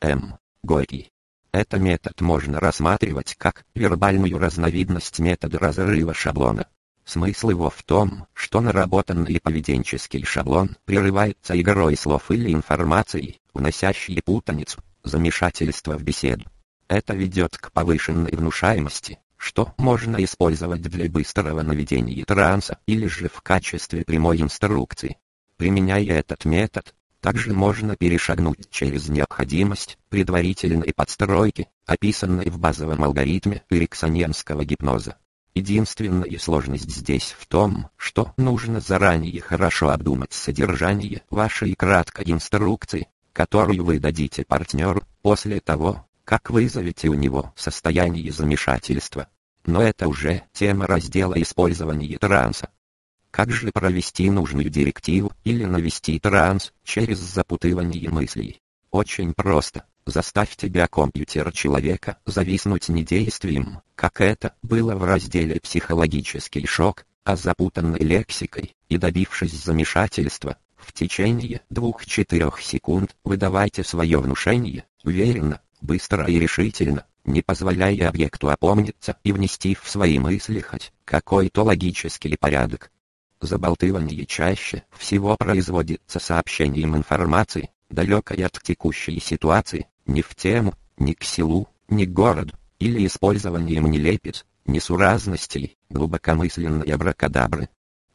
М. Горький. Это метод можно рассматривать как вербальную разновидность метода разрыва шаблона. Смысл его в том, что наработанный поведенческий шаблон прерывается игрой слов или информацией, вносящей путаницу, замешательство в беседу. Это ведет к повышенной внушаемости, что можно использовать для быстрого наведения транса или же в качестве прямой инструкции. Применяя этот метод, также можно перешагнуть через необходимость предварительной подстройки, описанной в базовом алгоритме эриксоньянского гипноза. Единственная сложность здесь в том, что нужно заранее хорошо обдумать содержание вашей краткой инструкции, которую вы дадите партнеру после того, как вызовете у него состояние замешательства. Но это уже тема раздела использования транса. Как же провести нужную директиву или навести транс через запутывание мыслей? Очень просто. Заставьте биокомпьютер человека зависнуть не действием, как это было в разделе «Психологический шок», а запутанной лексикой, и добившись замешательства, в течение двух-четырех секунд выдавайте свое внушение, уверенно, быстро и решительно, не позволяя объекту опомниться и внести в свои мысли хоть какой-то логический порядок. Заболтывание чаще всего производится сообщением информации, далекой от текущей ситуации, не в тему, ни к селу, ни к городу, или использованием нелепец, несуразностей, глубокомысленной абракадабры.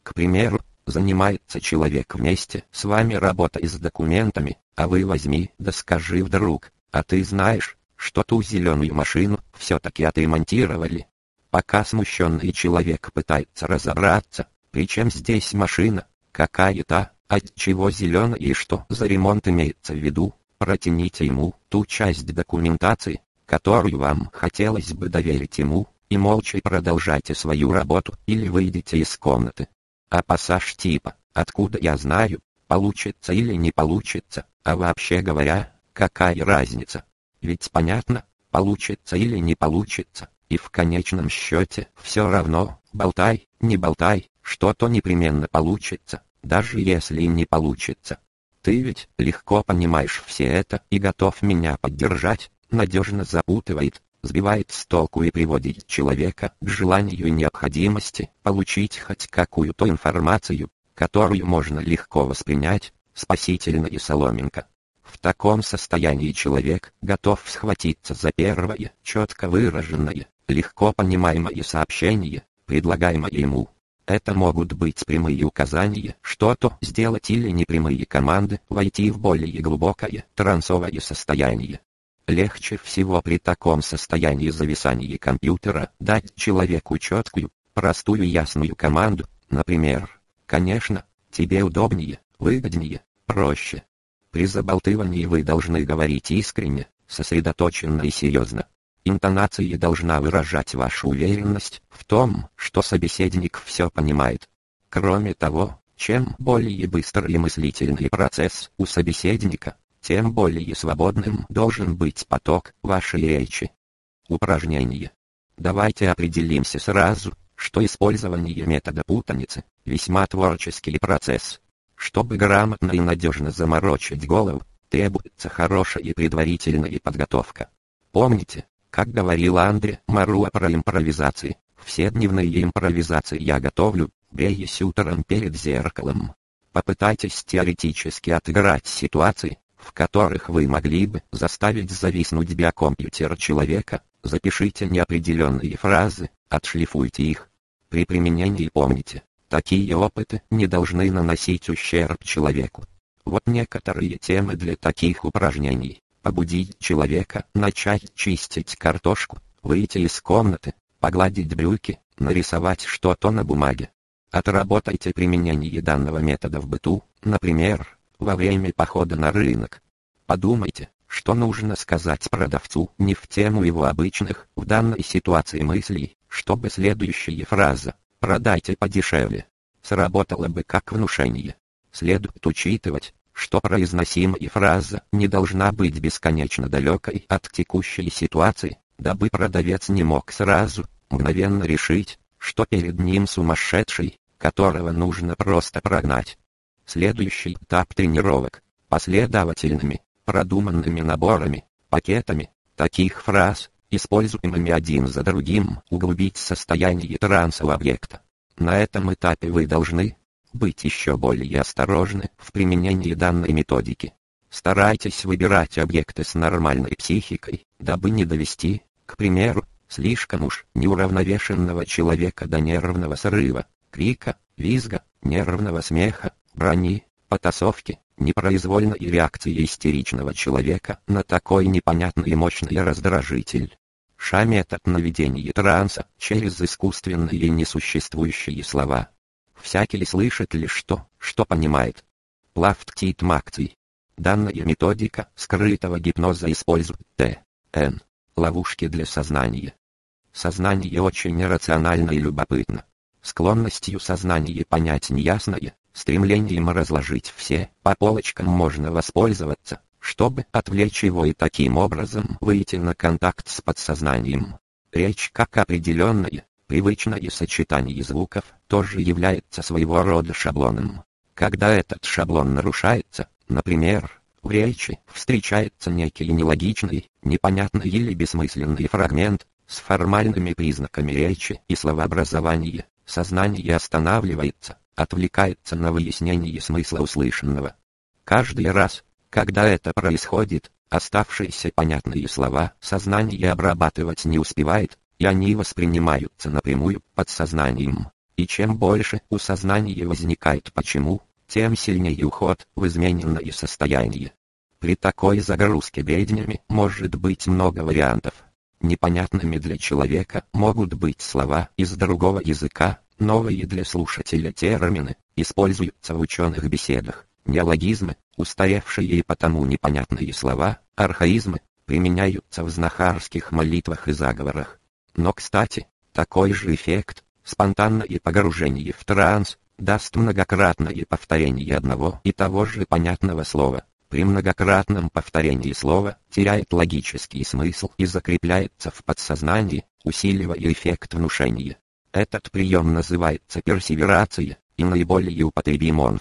К примеру, занимается человек вместе с вами работой с документами, а вы возьми да скажи вдруг, а ты знаешь, что ту зеленую машину все-таки отремонтировали. Пока смущенный человек пытается разобраться, причем здесь машина, какая то от чего зеленая и что за ремонт имеется в виду, протяните ему ту часть документации, которую вам хотелось бы доверить ему, и молча продолжайте свою работу или выйдите из комнаты. А пассаж типа «Откуда я знаю?» получится или не получится, а вообще говоря, какая разница? Ведь понятно, получится или не получится, и в конечном счете все равно, болтай, не болтай, что-то непременно получится, даже если не получится. Ты ведь легко понимаешь все это и готов меня поддержать, надежно запутывает, сбивает с толку и приводит человека к желанию и необходимости получить хоть какую-то информацию, которую можно легко воспринять, спасительно и соломинка. В таком состоянии человек готов схватиться за первое, четко выраженное, легко понимаемое сообщение, предлагаемое ему, это могут быть прямые указания, что-то сделать или непрямые команды, войти в более глубокое, трансовое состояние. Легче всего при таком состоянии зависания компьютера дать человеку четкую, простую ясную команду, например, «Конечно, тебе удобнее, выгоднее, проще». При заболтывании вы должны говорить искренне, сосредоточенно и серьезно. Интонация должна выражать вашу уверенность в том, что собеседник все понимает. Кроме того, чем более быстрый мыслительный процесс у собеседника, тем более свободным должен быть поток вашей речи. Упражнение. Давайте определимся сразу, что использование метода путаницы – весьма творческий процесс. Чтобы грамотно и надежно заморочить голову, требуется хорошая предварительная подготовка. Помните, как говорил Андре Маруа про импровизации, все дневные импровизации я готовлю, бреясь утром перед зеркалом. Попытайтесь теоретически отыграть ситуации, в которых вы могли бы заставить зависнуть биокомпьютер человека, запишите неопределенные фразы, отшлифуйте их. При применении помните, такие опыты не должны наносить ущерб человеку. Вот некоторые темы для таких упражнений. Побудить человека начать чистить картошку, выйти из комнаты, погладить брюки, нарисовать что-то на бумаге, Отработайте применение данного метода в быту, например, во время похода на рынок. Подумайте, что нужно сказать продавцу не в тему его обычных, в данной ситуации мыслей, чтобы следующая фраза «продайте подешевле» сработала бы как внушение. Следует учитывать, что произносимая фраза не должна быть бесконечно далекой от текущей ситуации, дабы продавец не мог сразу, мгновенно решить, что перед ним сумасшедший, которого нужно просто прогнать. Следующий этап тренировок – последовательными, продуманными наборами, пакетами, таких фраз, используемыми один за другим, углубить состояние трансового объекта. На этом этапе вы должны быть еще более осторожны в применении данной методики. Старайтесь выбирать объекты с нормальной психикой, дабы не довести, к примеру, слишком уж неуравновешенного человека до нервного срыва, крика, визга, нервного смеха, брони, потасовки, непроизвольной реакции истеричного человека на такой непонятный и мощный раздражитель. Ша-метод наведения транса через искусственные несуществующие слова. Всякий ли слышит лишь то, что понимает. Плавт-тит макций. Данная методика скрытого гипноза использует Т.Н. Ловушки для сознания. Сознание очень рационально и любопытно склонностью сознания понять неясное, стремлением разложить все по полочкам можно воспользоваться, чтобы отвлечь его и таким образом выйти на контакт с подсознанием. Речь как определенное, привычное сочетание звуков тоже является своего рода шаблоном. Когда этот шаблон нарушается, например, в речи встречается некий нелогичный, непонятный или бессмысленный фрагмент с формальными признаками речи и словообразования, Сознание останавливается, отвлекается на выяснение смысла услышанного. Каждый раз, когда это происходит, оставшиеся понятные слова сознание обрабатывать не успевает, и они воспринимаются напрямую подсознанием. И чем больше у сознания возникает почему, тем сильнее уход в измененное состояние. При такой загрузке бреднями может быть много вариантов. Непонятными для человека могут быть слова из другого языка, новые для слушателя термины, используются в ученых беседах, неологизмы, устаревшие и потому непонятные слова, архаизмы, применяются в знахарских молитвах и заговорах. Но кстати, такой же эффект, спонтанное погружение в транс, даст многократное повторение одного и того же понятного слова, при многократном повторении слова теряет логический смысл и закрепляется в подсознании, усиливая эффект внушения. Этот прием называется персеверация и наиболее употребим он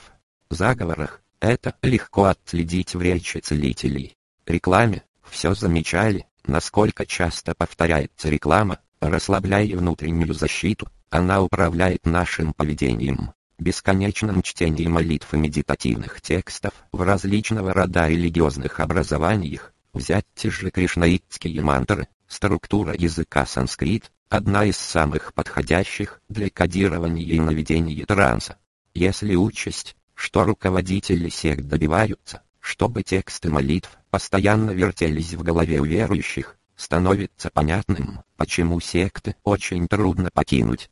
в заговорах. Это легко отследить в речи целителей. Рекламе. Все замечали, насколько часто повторяется реклама, расслабляя внутреннюю защиту, она управляет нашим поведением. Бесконечном чтении молитв и медитативных текстов в различного рода религиозных образованиях, взять те же кришнаитские мантры, структура языка санскрит, одна из самых подходящих для кодирования и наведения транса. Если учесть, что руководители сект добиваются, чтобы тексты молитв постоянно вертелись в голове у верующих, становится понятным, почему секты очень трудно покинуть.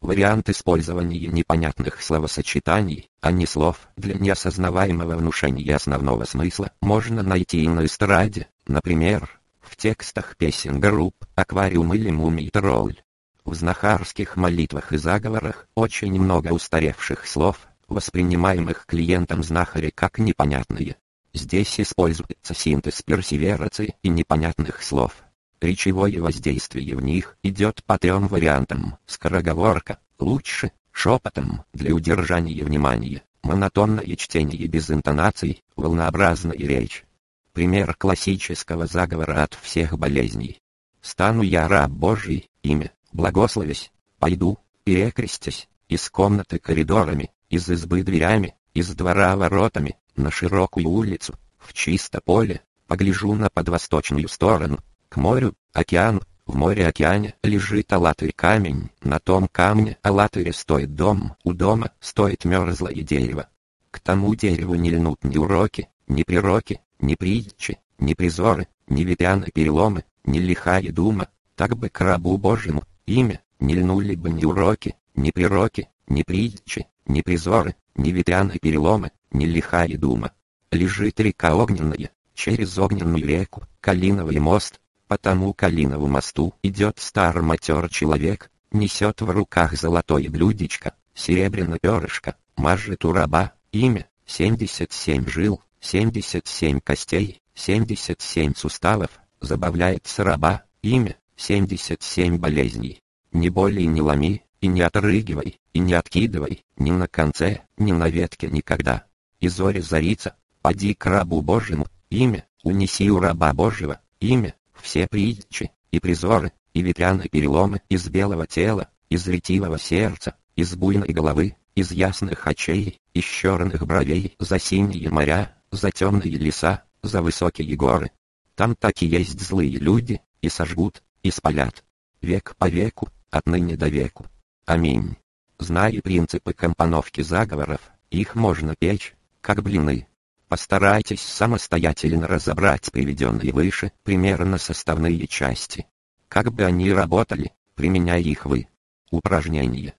Вариант использования непонятных словосочетаний, а не слов, для неосознаваемого внушения основного смысла можно найти и на эстраде, например, в текстах песен групп «Аквариум» или «Мумий тролль». В знахарских молитвах и заговорах очень много устаревших слов, воспринимаемых клиентом знахаря как непонятные. Здесь используется синтез персеверации и непонятных слов. Речевое воздействие в них идет по трем вариантам. Скороговорка, лучше, шепотом, для удержания внимания, монотонное чтение без интонаций, волнообразная речь. Пример классического заговора от всех болезней. Стану я раб Божий, имя, благословясь, пойду, перекрестясь, из комнаты коридорами, из избы дверями, из двора воротами, на широкую улицу, в чисто поле, погляжу на подвосточную сторону, к морю, океану, в море-океане лежит алатырь камень, на том камне алатыре стоит дом, у дома стоит мерзлое дерево. К тому дереву не льнут ни уроки, ни прироки, ни притчи, ни призоры, ни ветряны переломы, ни лихая дума, так бы к рабу Божьему, имя, не льнули бы ни уроки, ни прироки, ни притчи, ни призоры, ни ветряны переломы, ни лихая дума. Лежит река огненная, через огненную реку, Калиновый мост, по тому Калинову мосту идет стар матер человек, несет в руках золотое блюдечко, серебряное перышко, мажет у раба, имя, 77 жил, 77 костей, 77 суставов, забавляется раба, имя, 77 болезней. Не боли и не ломи, и не отрыгивай, и не откидывай, ни на конце, ни на ветке никогда. И зори зарится, поди к рабу Божьему, имя, унеси у раба Божьего, имя, все притчи, и призоры, и ветряные переломы из белого тела, из ретивого сердца, из буйной головы, из ясных очей, из черных бровей, за синие моря, за темные леса, за высокие горы. Там так и есть злые люди, и сожгут, и спалят. Век по веку, отныне до веку. Аминь. Зная принципы компоновки заговоров, их можно печь, как блины. Постарайтесь самостоятельно разобрать приведенные выше примерно составные части. Как бы они работали, применяя их вы. Упражнение.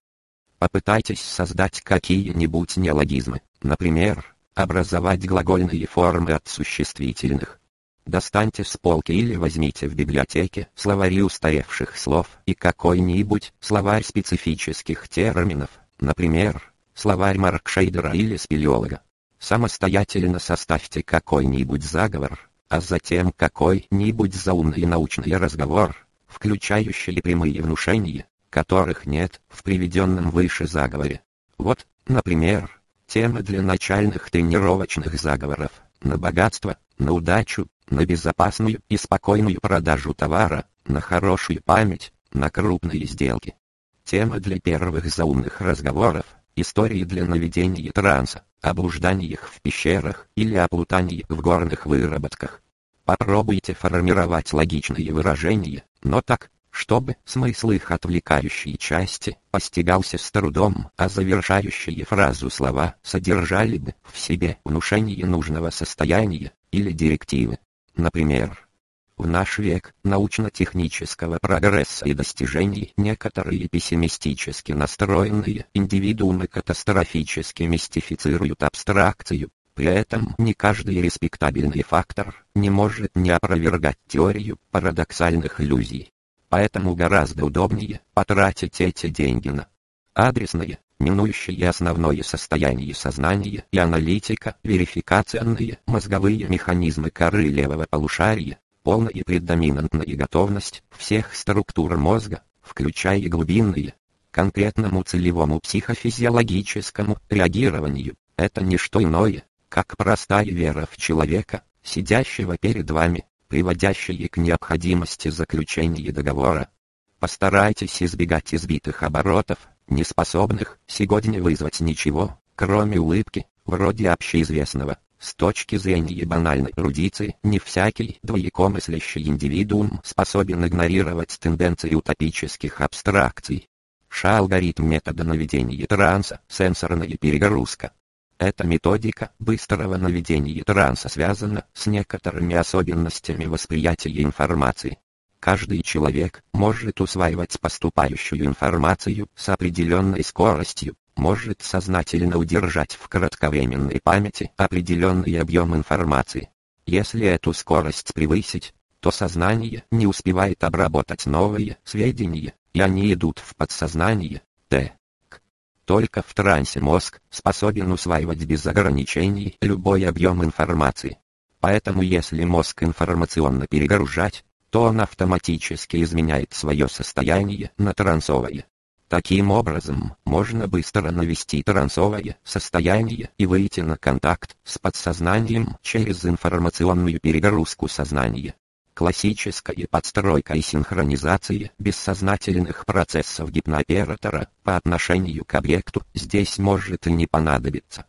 Попытайтесь создать какие-нибудь неологизмы, например, образовать глагольные формы от существительных. Достаньте с полки или возьмите в библиотеке словари устаревших слов и какой-нибудь словарь специфических терминов, например, словарь Маркшейдера или спелеолога. Самостоятельно составьте какой-нибудь заговор, а затем какой-нибудь заумный научный разговор, включающий прямые внушения, которых нет в приведенном выше заговоре. Вот, например, темы для начальных тренировочных заговоров, на богатство, на удачу, на безопасную и спокойную продажу товара, на хорошую память, на крупные сделки. Темы для первых заумных разговоров, истории для наведения транса, о блужданиях в пещерах или о в горных выработках. Попробуйте формировать логичные выражения, но так, чтобы смысл их отвлекающей части постигался с трудом, а завершающие фразу слова содержали бы в себе внушение нужного состояния или директивы. Например, в наш век научно-технического прогресса и достижений некоторые пессимистически настроенные индивидуумы катастрофически мистифицируют абстракцию. При этом не каждый респектабельный фактор не может не опровергать теорию парадоксальных иллюзий. Поэтому гораздо удобнее потратить эти деньги на адресное, минующее основное состояние сознания и аналитика, верификационные мозговые механизмы коры левого полушария, полная предоминантная готовность всех структур мозга, включая глубинные, конкретному целевому психофизиологическому реагированию, это не что иное, как простая вера в человека, сидящего перед вами, приводящая к необходимости заключения договора. Постарайтесь избегать избитых оборотов, не способных сегодня вызвать ничего, кроме улыбки, вроде общеизвестного. С точки зрения банальной эрудиции, не всякий двоекомыслящий индивидуум способен игнорировать тенденции утопических абстракций. Ша-алгоритм метода наведения транса, сенсорная перегрузка. Эта методика быстрого наведения транса связана с некоторыми особенностями восприятия информации. Каждый человек может усваивать поступающую информацию с определенной скоростью, может сознательно удержать в кратковременной памяти определенный объем информации. Если эту скорость превысить, то сознание не успевает обработать новые сведения, и они идут в подсознание. Т. Только в трансе мозг способен усваивать без ограничений любой объем информации. Поэтому если мозг информационно перегружать, то он автоматически изменяет свое состояние на трансовое. Таким образом, можно быстро навести трансовое состояние и выйти на контакт с подсознанием через информационную перегрузку сознания. Классическая подстройка и синхронизация бессознательных процессов гипнооператора по отношению к объекту здесь может и не понадобиться.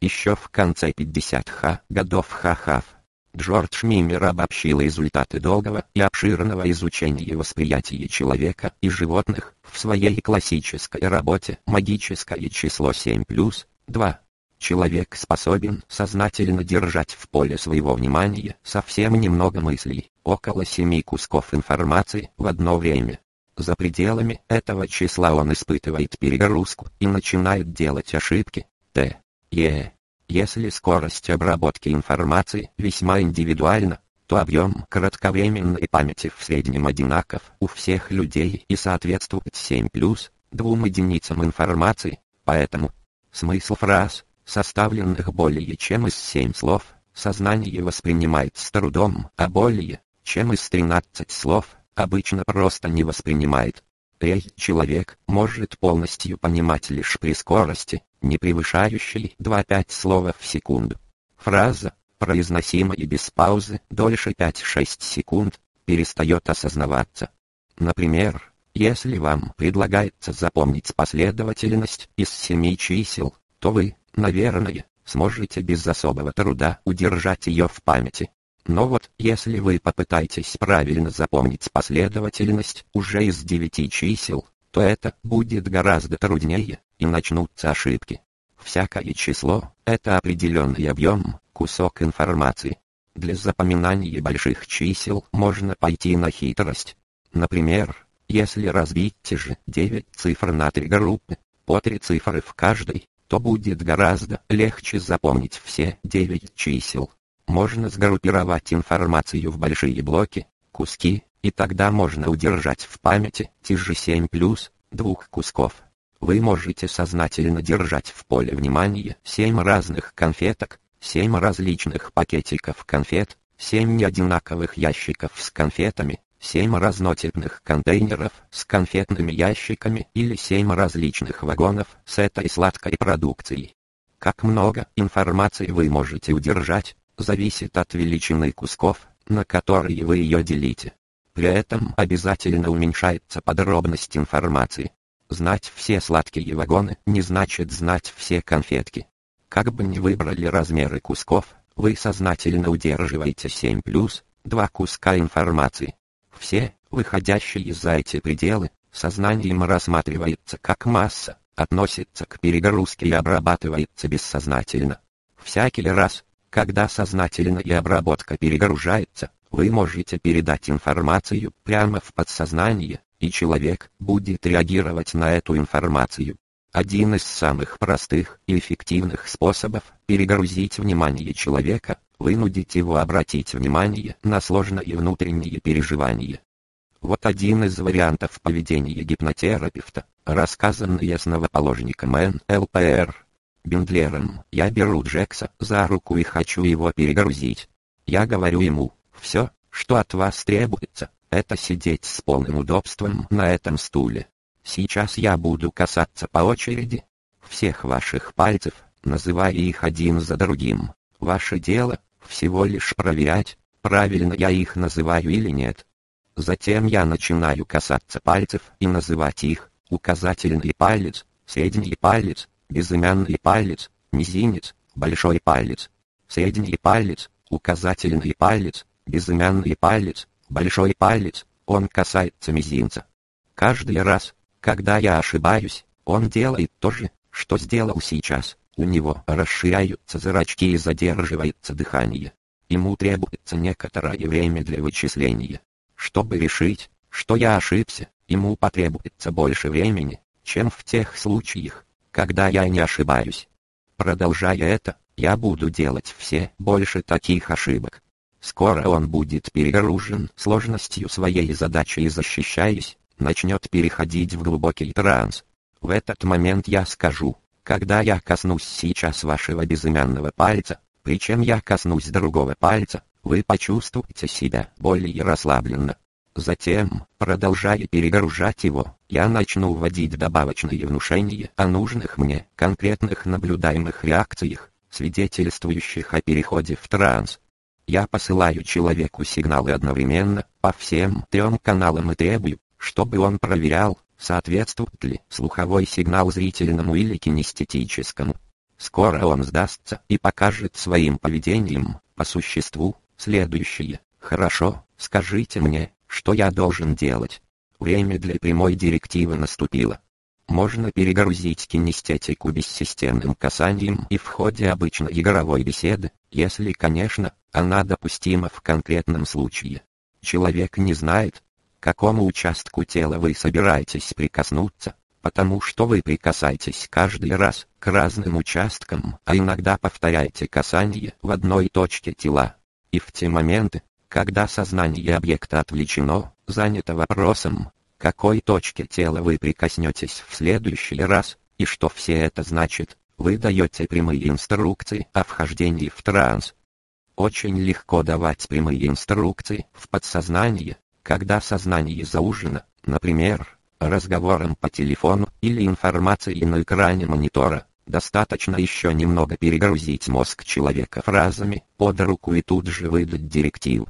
Еще в конце 50-х годов Хахав Джордж Мимер обобщил результаты долгого и обширного изучения восприятия человека и животных в своей классической работе «Магическое число 7 плюс 2». Человек способен сознательно держать в поле своего внимания совсем немного мыслей, около семи кусков информации в одно время. За пределами этого числа он испытывает перегрузку и начинает делать ошибки. Т. Е. Если скорость обработки информации весьма индивидуальна, то объем кратковременной памяти в среднем одинаков у всех людей и соответствует 7 плюс двум единицам информации, поэтому смысл фраз составленных более чем из семь слов, сознание воспринимает с трудом, а более, чем из 13 слов, обычно просто не воспринимает. Эй, человек может полностью понимать лишь при скорости, не превышающей 2-5 слова в секунду. Фраза, произносимая без паузы дольше 5-6 секунд, перестает осознаваться. Например, если вам предлагается запомнить последовательность из семи чисел, то вы, наверное, сможете без особого труда удержать ее в памяти. Но вот, если вы попытаетесь правильно запомнить последовательность уже из девяти чисел, то это будет гораздо труднее, и начнутся ошибки. Всякое число – это определенный объем, кусок информации. Для запоминания больших чисел можно пойти на хитрость. Например, если разбить те же 9 цифр на три группы, по три цифры в каждой, то будет гораздо легче запомнить все 9 чисел. Можно сгруппировать информацию в большие блоки, куски, и тогда можно удержать в памяти те же 7 плюс двух кусков. Вы можете сознательно держать в поле внимания 7 разных конфеток, 7 различных пакетиков конфет, 7 неодинаковых ящиков с конфетами, семь разнотипных контейнеров с конфетными ящиками или семь различных вагонов с этой сладкой продукцией. Как много информации вы можете удержать, зависит от величины кусков, на которые вы ее делите. При этом обязательно уменьшается подробность информации. Знать все сладкие вагоны не значит знать все конфетки. Как бы ни выбрали размеры кусков, вы сознательно удерживаете 7 плюс 2 куска информации. Все, выходящие за эти пределы, сознанием рассматривается как масса, относится к перегрузке и обрабатывается бессознательно. Всякий раз, когда сознательная обработка перегружается, вы можете передать информацию прямо в подсознание, и человек будет реагировать на эту информацию. Один из самых простых и эффективных способов перегрузить внимание человека вынудить его обратить внимание на сложные внутренние переживания. Вот один из вариантов поведения гипнотерапевта, рассказанный основоположником НЛПР. Бендлером, я беру Джекса за руку и хочу его перегрузить. Я говорю ему, все, что от вас требуется, это сидеть с полным удобством на этом стуле. Сейчас я буду касаться по очереди всех ваших пальцев, называя их один за другим. Ваше дело всего лишь проверять, правильно я их называю или нет. Затем я начинаю касаться пальцев и называть их, указательный палец, средний палец, безымянный палец, мизинец, большой палец, средний палец, указательный палец, безымянный палец, большой палец, он касается мизинца. Каждый раз, когда я ошибаюсь, он делает то же, что сделал сейчас. У него расширяются зрачки и задерживается дыхание. Ему требуется некоторое время для вычисления. Чтобы решить, что я ошибся, ему потребуется больше времени, чем в тех случаях, когда я не ошибаюсь. Продолжая это, я буду делать все больше таких ошибок. Скоро он будет перегружен сложностью своей задачи и защищаясь, начнет переходить в глубокий транс. В этот момент я скажу, когда я коснусь сейчас вашего безымянного пальца, причем я коснусь другого пальца, вы почувствуете себя более расслабленно. Затем, продолжая перегружать его, я начну вводить добавочные внушения о нужных мне конкретных наблюдаемых реакциях, свидетельствующих о переходе в транс. Я посылаю человеку сигналы одновременно, по всем трем каналам и требую, чтобы он проверял, соответствует ли слуховой сигнал зрительному или кинестетическому. Скоро он сдастся и покажет своим поведением, по существу, следующее. Хорошо, скажите мне, что я должен делать? Время для прямой директивы наступило. Можно перегрузить кинестетику бессистемным касанием и в ходе обычной игровой беседы, если, конечно, она допустима в конкретном случае. Человек не знает, к какому участку тела вы собираетесь прикоснуться, потому что вы прикасаетесь каждый раз к разным участкам, а иногда повторяете касание в одной точке тела. И в те моменты, когда сознание объекта отвлечено, занято вопросом, какой точке тела вы прикоснетесь в следующий раз, и что все это значит, вы даете прямые инструкции о вхождении в транс. Очень легко давать прямые инструкции в подсознание, когда сознание заужено, например, разговором по телефону или информацией на экране монитора. Достаточно еще немного перегрузить мозг человека фразами под руку и тут же выдать директиву.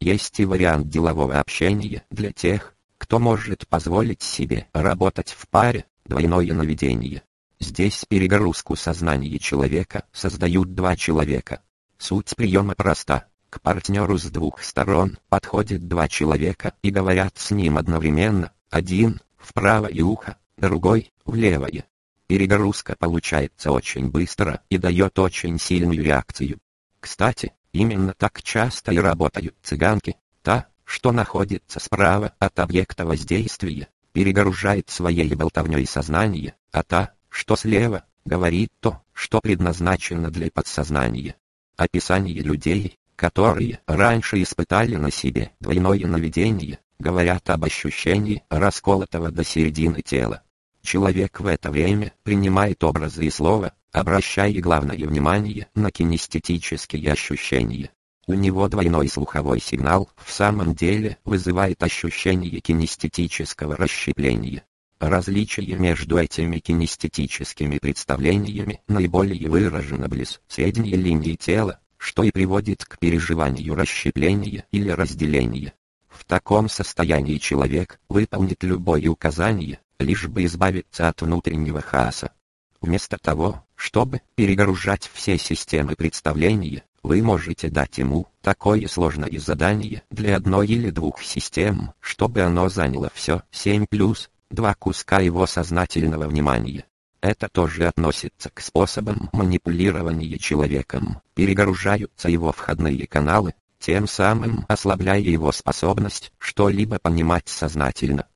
Есть и вариант делового общения для тех, кто может позволить себе работать в паре, двойное наведение. Здесь перегрузку сознания человека создают два человека. Суть приема проста. К партнеру с двух сторон подходят два человека и говорят с ним одновременно, один в правое ухо, другой в левое. Перегрузка получается очень быстро и дает очень сильную реакцию. Кстати, Именно так часто и работают цыганки. Та, что находится справа от объекта воздействия, перегружает своей болтовней сознание, а та, что слева, говорит то, что предназначено для подсознания. Описание людей, которые раньше испытали на себе двойное наведение, говорят об ощущении расколотого до середины тела. Человек в это время принимает образы и слова, обращая главное внимание на кинестетические ощущения. У него двойной слуховой сигнал в самом деле вызывает ощущение кинестетического расщепления. Различие между этими кинестетическими представлениями наиболее выражено близ средней линии тела, что и приводит к переживанию расщепления или разделения. В таком состоянии человек выполнит любое указание, лишь бы избавиться от внутреннего хаоса. Вместо того, чтобы перегружать все системы представления, вы можете дать ему такое сложное задание для одной или двух систем, чтобы оно заняло все 7 плюс 2 куска его сознательного внимания. Это тоже относится к способам манипулирования человеком. Перегружаются его входные каналы, тем самым ослабляя его способность что-либо понимать сознательно.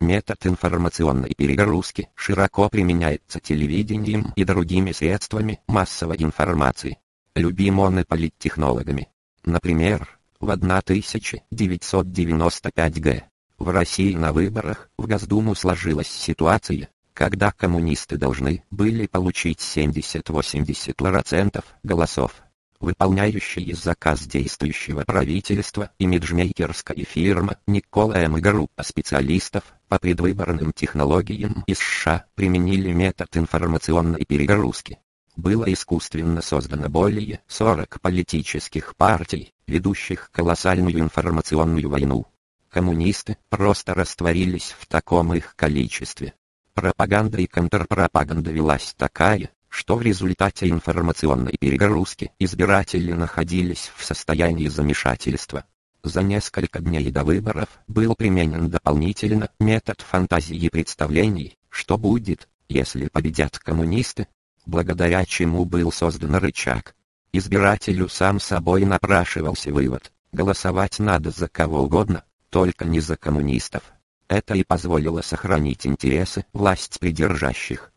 Метод информационной перегрузки широко применяется телевидением и другими средствами массовой информации. Любим он и политтехнологами. Например, в 1995 г. в России на выборах в Госдуму сложилась ситуация, когда коммунисты должны были получить 70-80% голосов выполняющие заказ действующего правительства, имиджмейкерская фирма Никола М. и группа специалистов по предвыборным технологиям из США применили метод информационной перегрузки. Было искусственно создано более 40 политических партий, ведущих колоссальную информационную войну. Коммунисты просто растворились в таком их количестве. Пропаганда и контрпропаганда велась такая, что в результате информационной перегрузки избиратели находились в состоянии замешательства. За несколько дней до выборов был применен дополнительно метод фантазии представлений, что будет, если победят коммунисты, благодаря чему был создан рычаг. Избирателю сам собой напрашивался вывод, голосовать надо за кого угодно, только не за коммунистов. Это и позволило сохранить интересы власть придержащих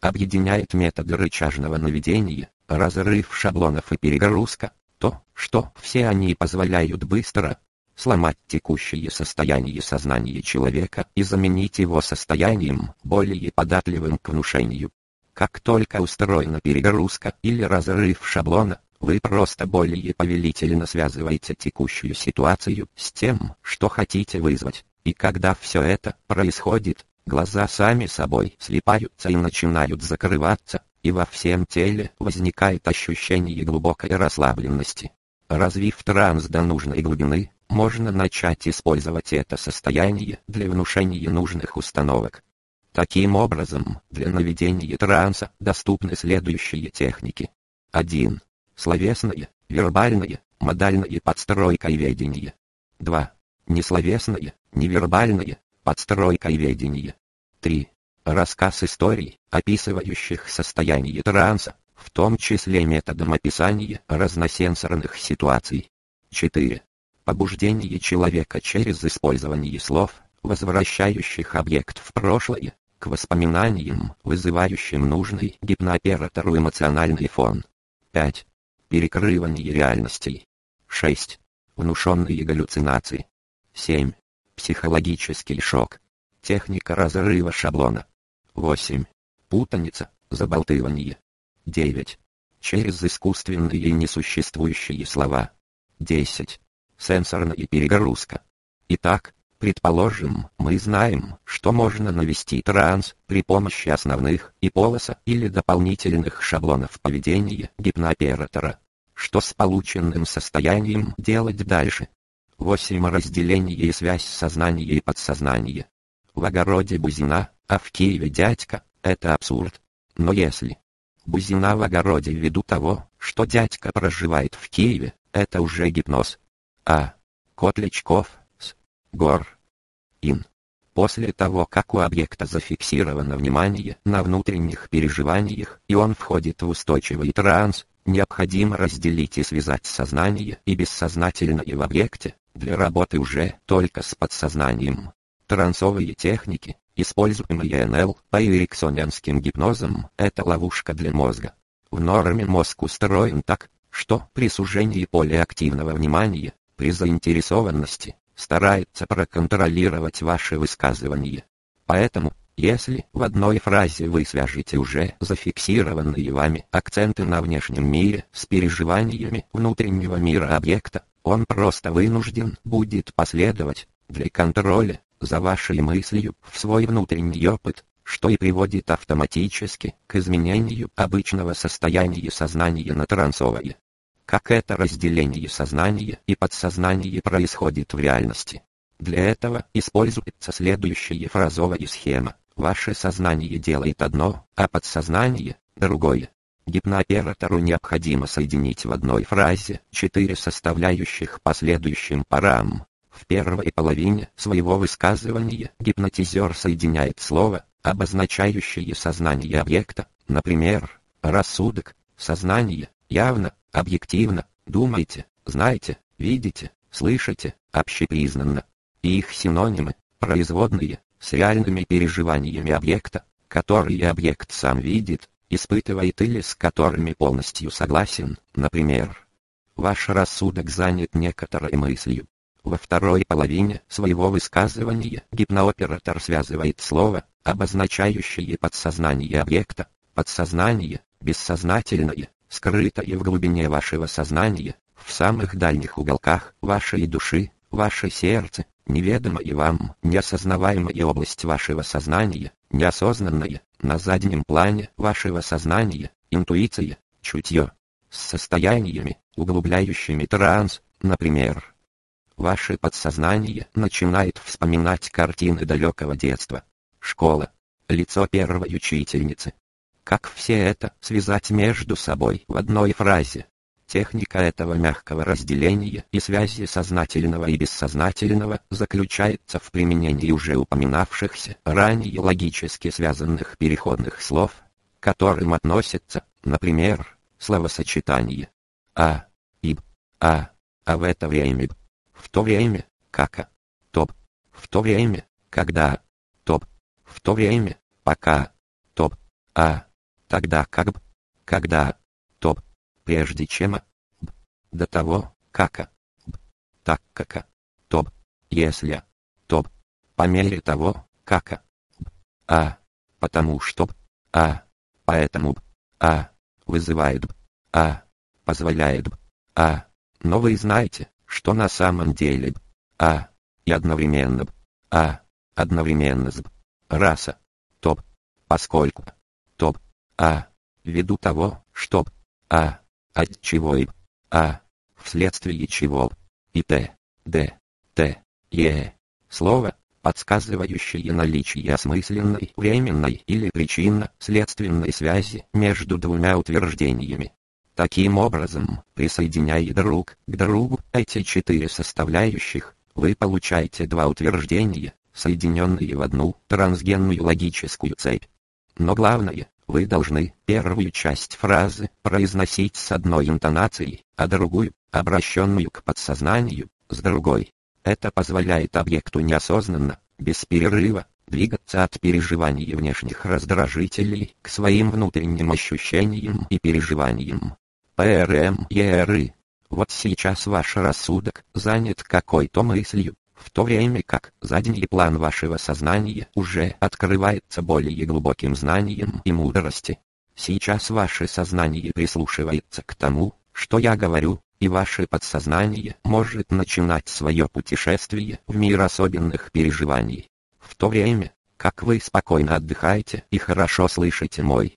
объединяет методы рычажного наведения, разрыв шаблонов и перегрузка, то, что все они позволяют быстро сломать текущее состояние сознания человека и заменить его состоянием, более податливым к внушению. Как только устроена перегрузка или разрыв шаблона, Вы просто более повелительно связываете текущую ситуацию с тем, что хотите вызвать. И когда все это происходит, глаза сами собой слипаются и начинают закрываться, и во всем теле возникает ощущение глубокой расслабленности. Развив транс до нужной глубины, можно начать использовать это состояние для внушения нужных установок. Таким образом, для наведения транса доступны следующие техники. 1. Словесное, вербальное, модальное ведение. 2. Несловесное, невербальное, ведение. 3. Рассказ историй, описывающих состояние транса, в том числе методом описания разносенсорных ситуаций. 4. Побуждение человека через использование слов, возвращающих объект в прошлое, к воспоминаниям, вызывающим нужный гипнооператору эмоциональный фон. 5. Перекрывание реальностей. 6. Внушенные галлюцинации. 7. Психологический шок. Техника разрыва шаблона. 8. Путаница, заболтывание. 9. Через искусственные и несуществующие слова. 10. Сенсорная перегрузка. Итак, предположим, мы знаем, что можно навести транс при помощи основных и полоса или дополнительных шаблонов поведения гипнооператора. Что с полученным состоянием делать дальше? 8. Разделение и связь сознания и подсознания. В огороде Бузина, а в Киеве дядька – это абсурд. Но если Бузина в огороде ввиду того, что дядька проживает в Киеве, это уже гипноз. А. Котлячков. Гор. Ин. После того, как у объекта зафиксировано внимание на внутренних переживаниях, и он входит в устойчивый транс, необходимо разделить и связать сознание и бессознательное в объекте, для работы уже только с подсознанием. Трансовые техники, используемые НЛ по эриксонианским гипнозам, это ловушка для мозга. В норме мозг устроен так, что при сужении поля активного внимания, при заинтересованности, старается проконтролировать ваши высказывания. Поэтому, если в одной фразе вы свяжете уже зафиксированные вами акценты на внешнем мире с переживаниями внутреннего мира объекта, он просто вынужден будет последовать для контроля за вашей мыслью в свой внутренний опыт, что и приводит автоматически к изменению обычного состояния сознания на трансовое. Как это разделение сознания и подсознания происходит в реальности? Для этого используется следующая фразовая схема. Ваше сознание делает одно, а подсознание – другое. Гипнооператору необходимо соединить в одной фразе четыре составляющих последующим парам. В первой половине своего высказывания гипнотизер соединяет слово, обозначающее сознание объекта, например, рассудок, сознание, явно, объективно, думайте, знаете, видите, слышите, общепризнанно. И их синонимы, производные, с реальными переживаниями объекта, которые объект сам видит, испытывает или с которыми полностью согласен, например. Ваш рассудок занят некоторой мыслью. Во второй половине своего высказывания гипнооператор связывает слово, обозначающее подсознание объекта, подсознание, бессознательное, скрытое в глубине вашего сознания, в самых дальних уголках вашей души, ваше сердце, неведомая вам, неосознаваемая область вашего сознания, неосознанная, на заднем плане вашего сознания, интуиция, чутье, с состояниями, углубляющими транс, например. Ваше подсознание начинает вспоминать картины далекого детства. Школа. Лицо первой учительницы. Как все это связать между собой в одной фразе? Техника этого мягкого разделения и связи сознательного и бессознательного заключается в применении уже упоминавшихся ранее логически связанных переходных слов, к которым относятся, например, словосочетание «а», «иб», «а», «а в это время», «в то время», «кака», «топ», «в то время», «когда», «топ», «в то время», «пока», «топ», «а», «тогда как бы», «когда», «топ», прежде чем б, до того, как б, так как то б, если то б, по мере того, как б, а, потому что б, а, поэтому б, а, вызывает б, а, позволяет б. А. Но вы знаете, что на самом деле б. А. И одновременно б. А. Одновременно с б. Раса. Топ. Поскольку. А. Ввиду того, что б. А. От чего и. А. Вследствие чего. И Т. Д. Т. Е. Слово, подсказывающее наличие осмысленной, временной или причинно-следственной связи между двумя утверждениями. Таким образом, присоединяя друг к другу эти четыре составляющих, вы получаете два утверждения, соединенные в одну трансгенную логическую цепь. Но главное, вы должны первую часть фразы произносить с одной интонацией, а другую, обращенную к подсознанию, с другой. Это позволяет объекту неосознанно, без перерыва, двигаться от переживаний внешних раздражителей к своим внутренним ощущениям и переживаниям. ПРМ ЕРы. Вот сейчас ваш рассудок занят какой-то мыслью, в то время как задний план вашего сознания уже открывается более глубоким знанием и мудрости. Сейчас ваше сознание прислушивается к тому, что я говорю, и ваше подсознание может начинать свое путешествие в мир особенных переживаний. В то время, как вы спокойно отдыхаете и хорошо слышите мой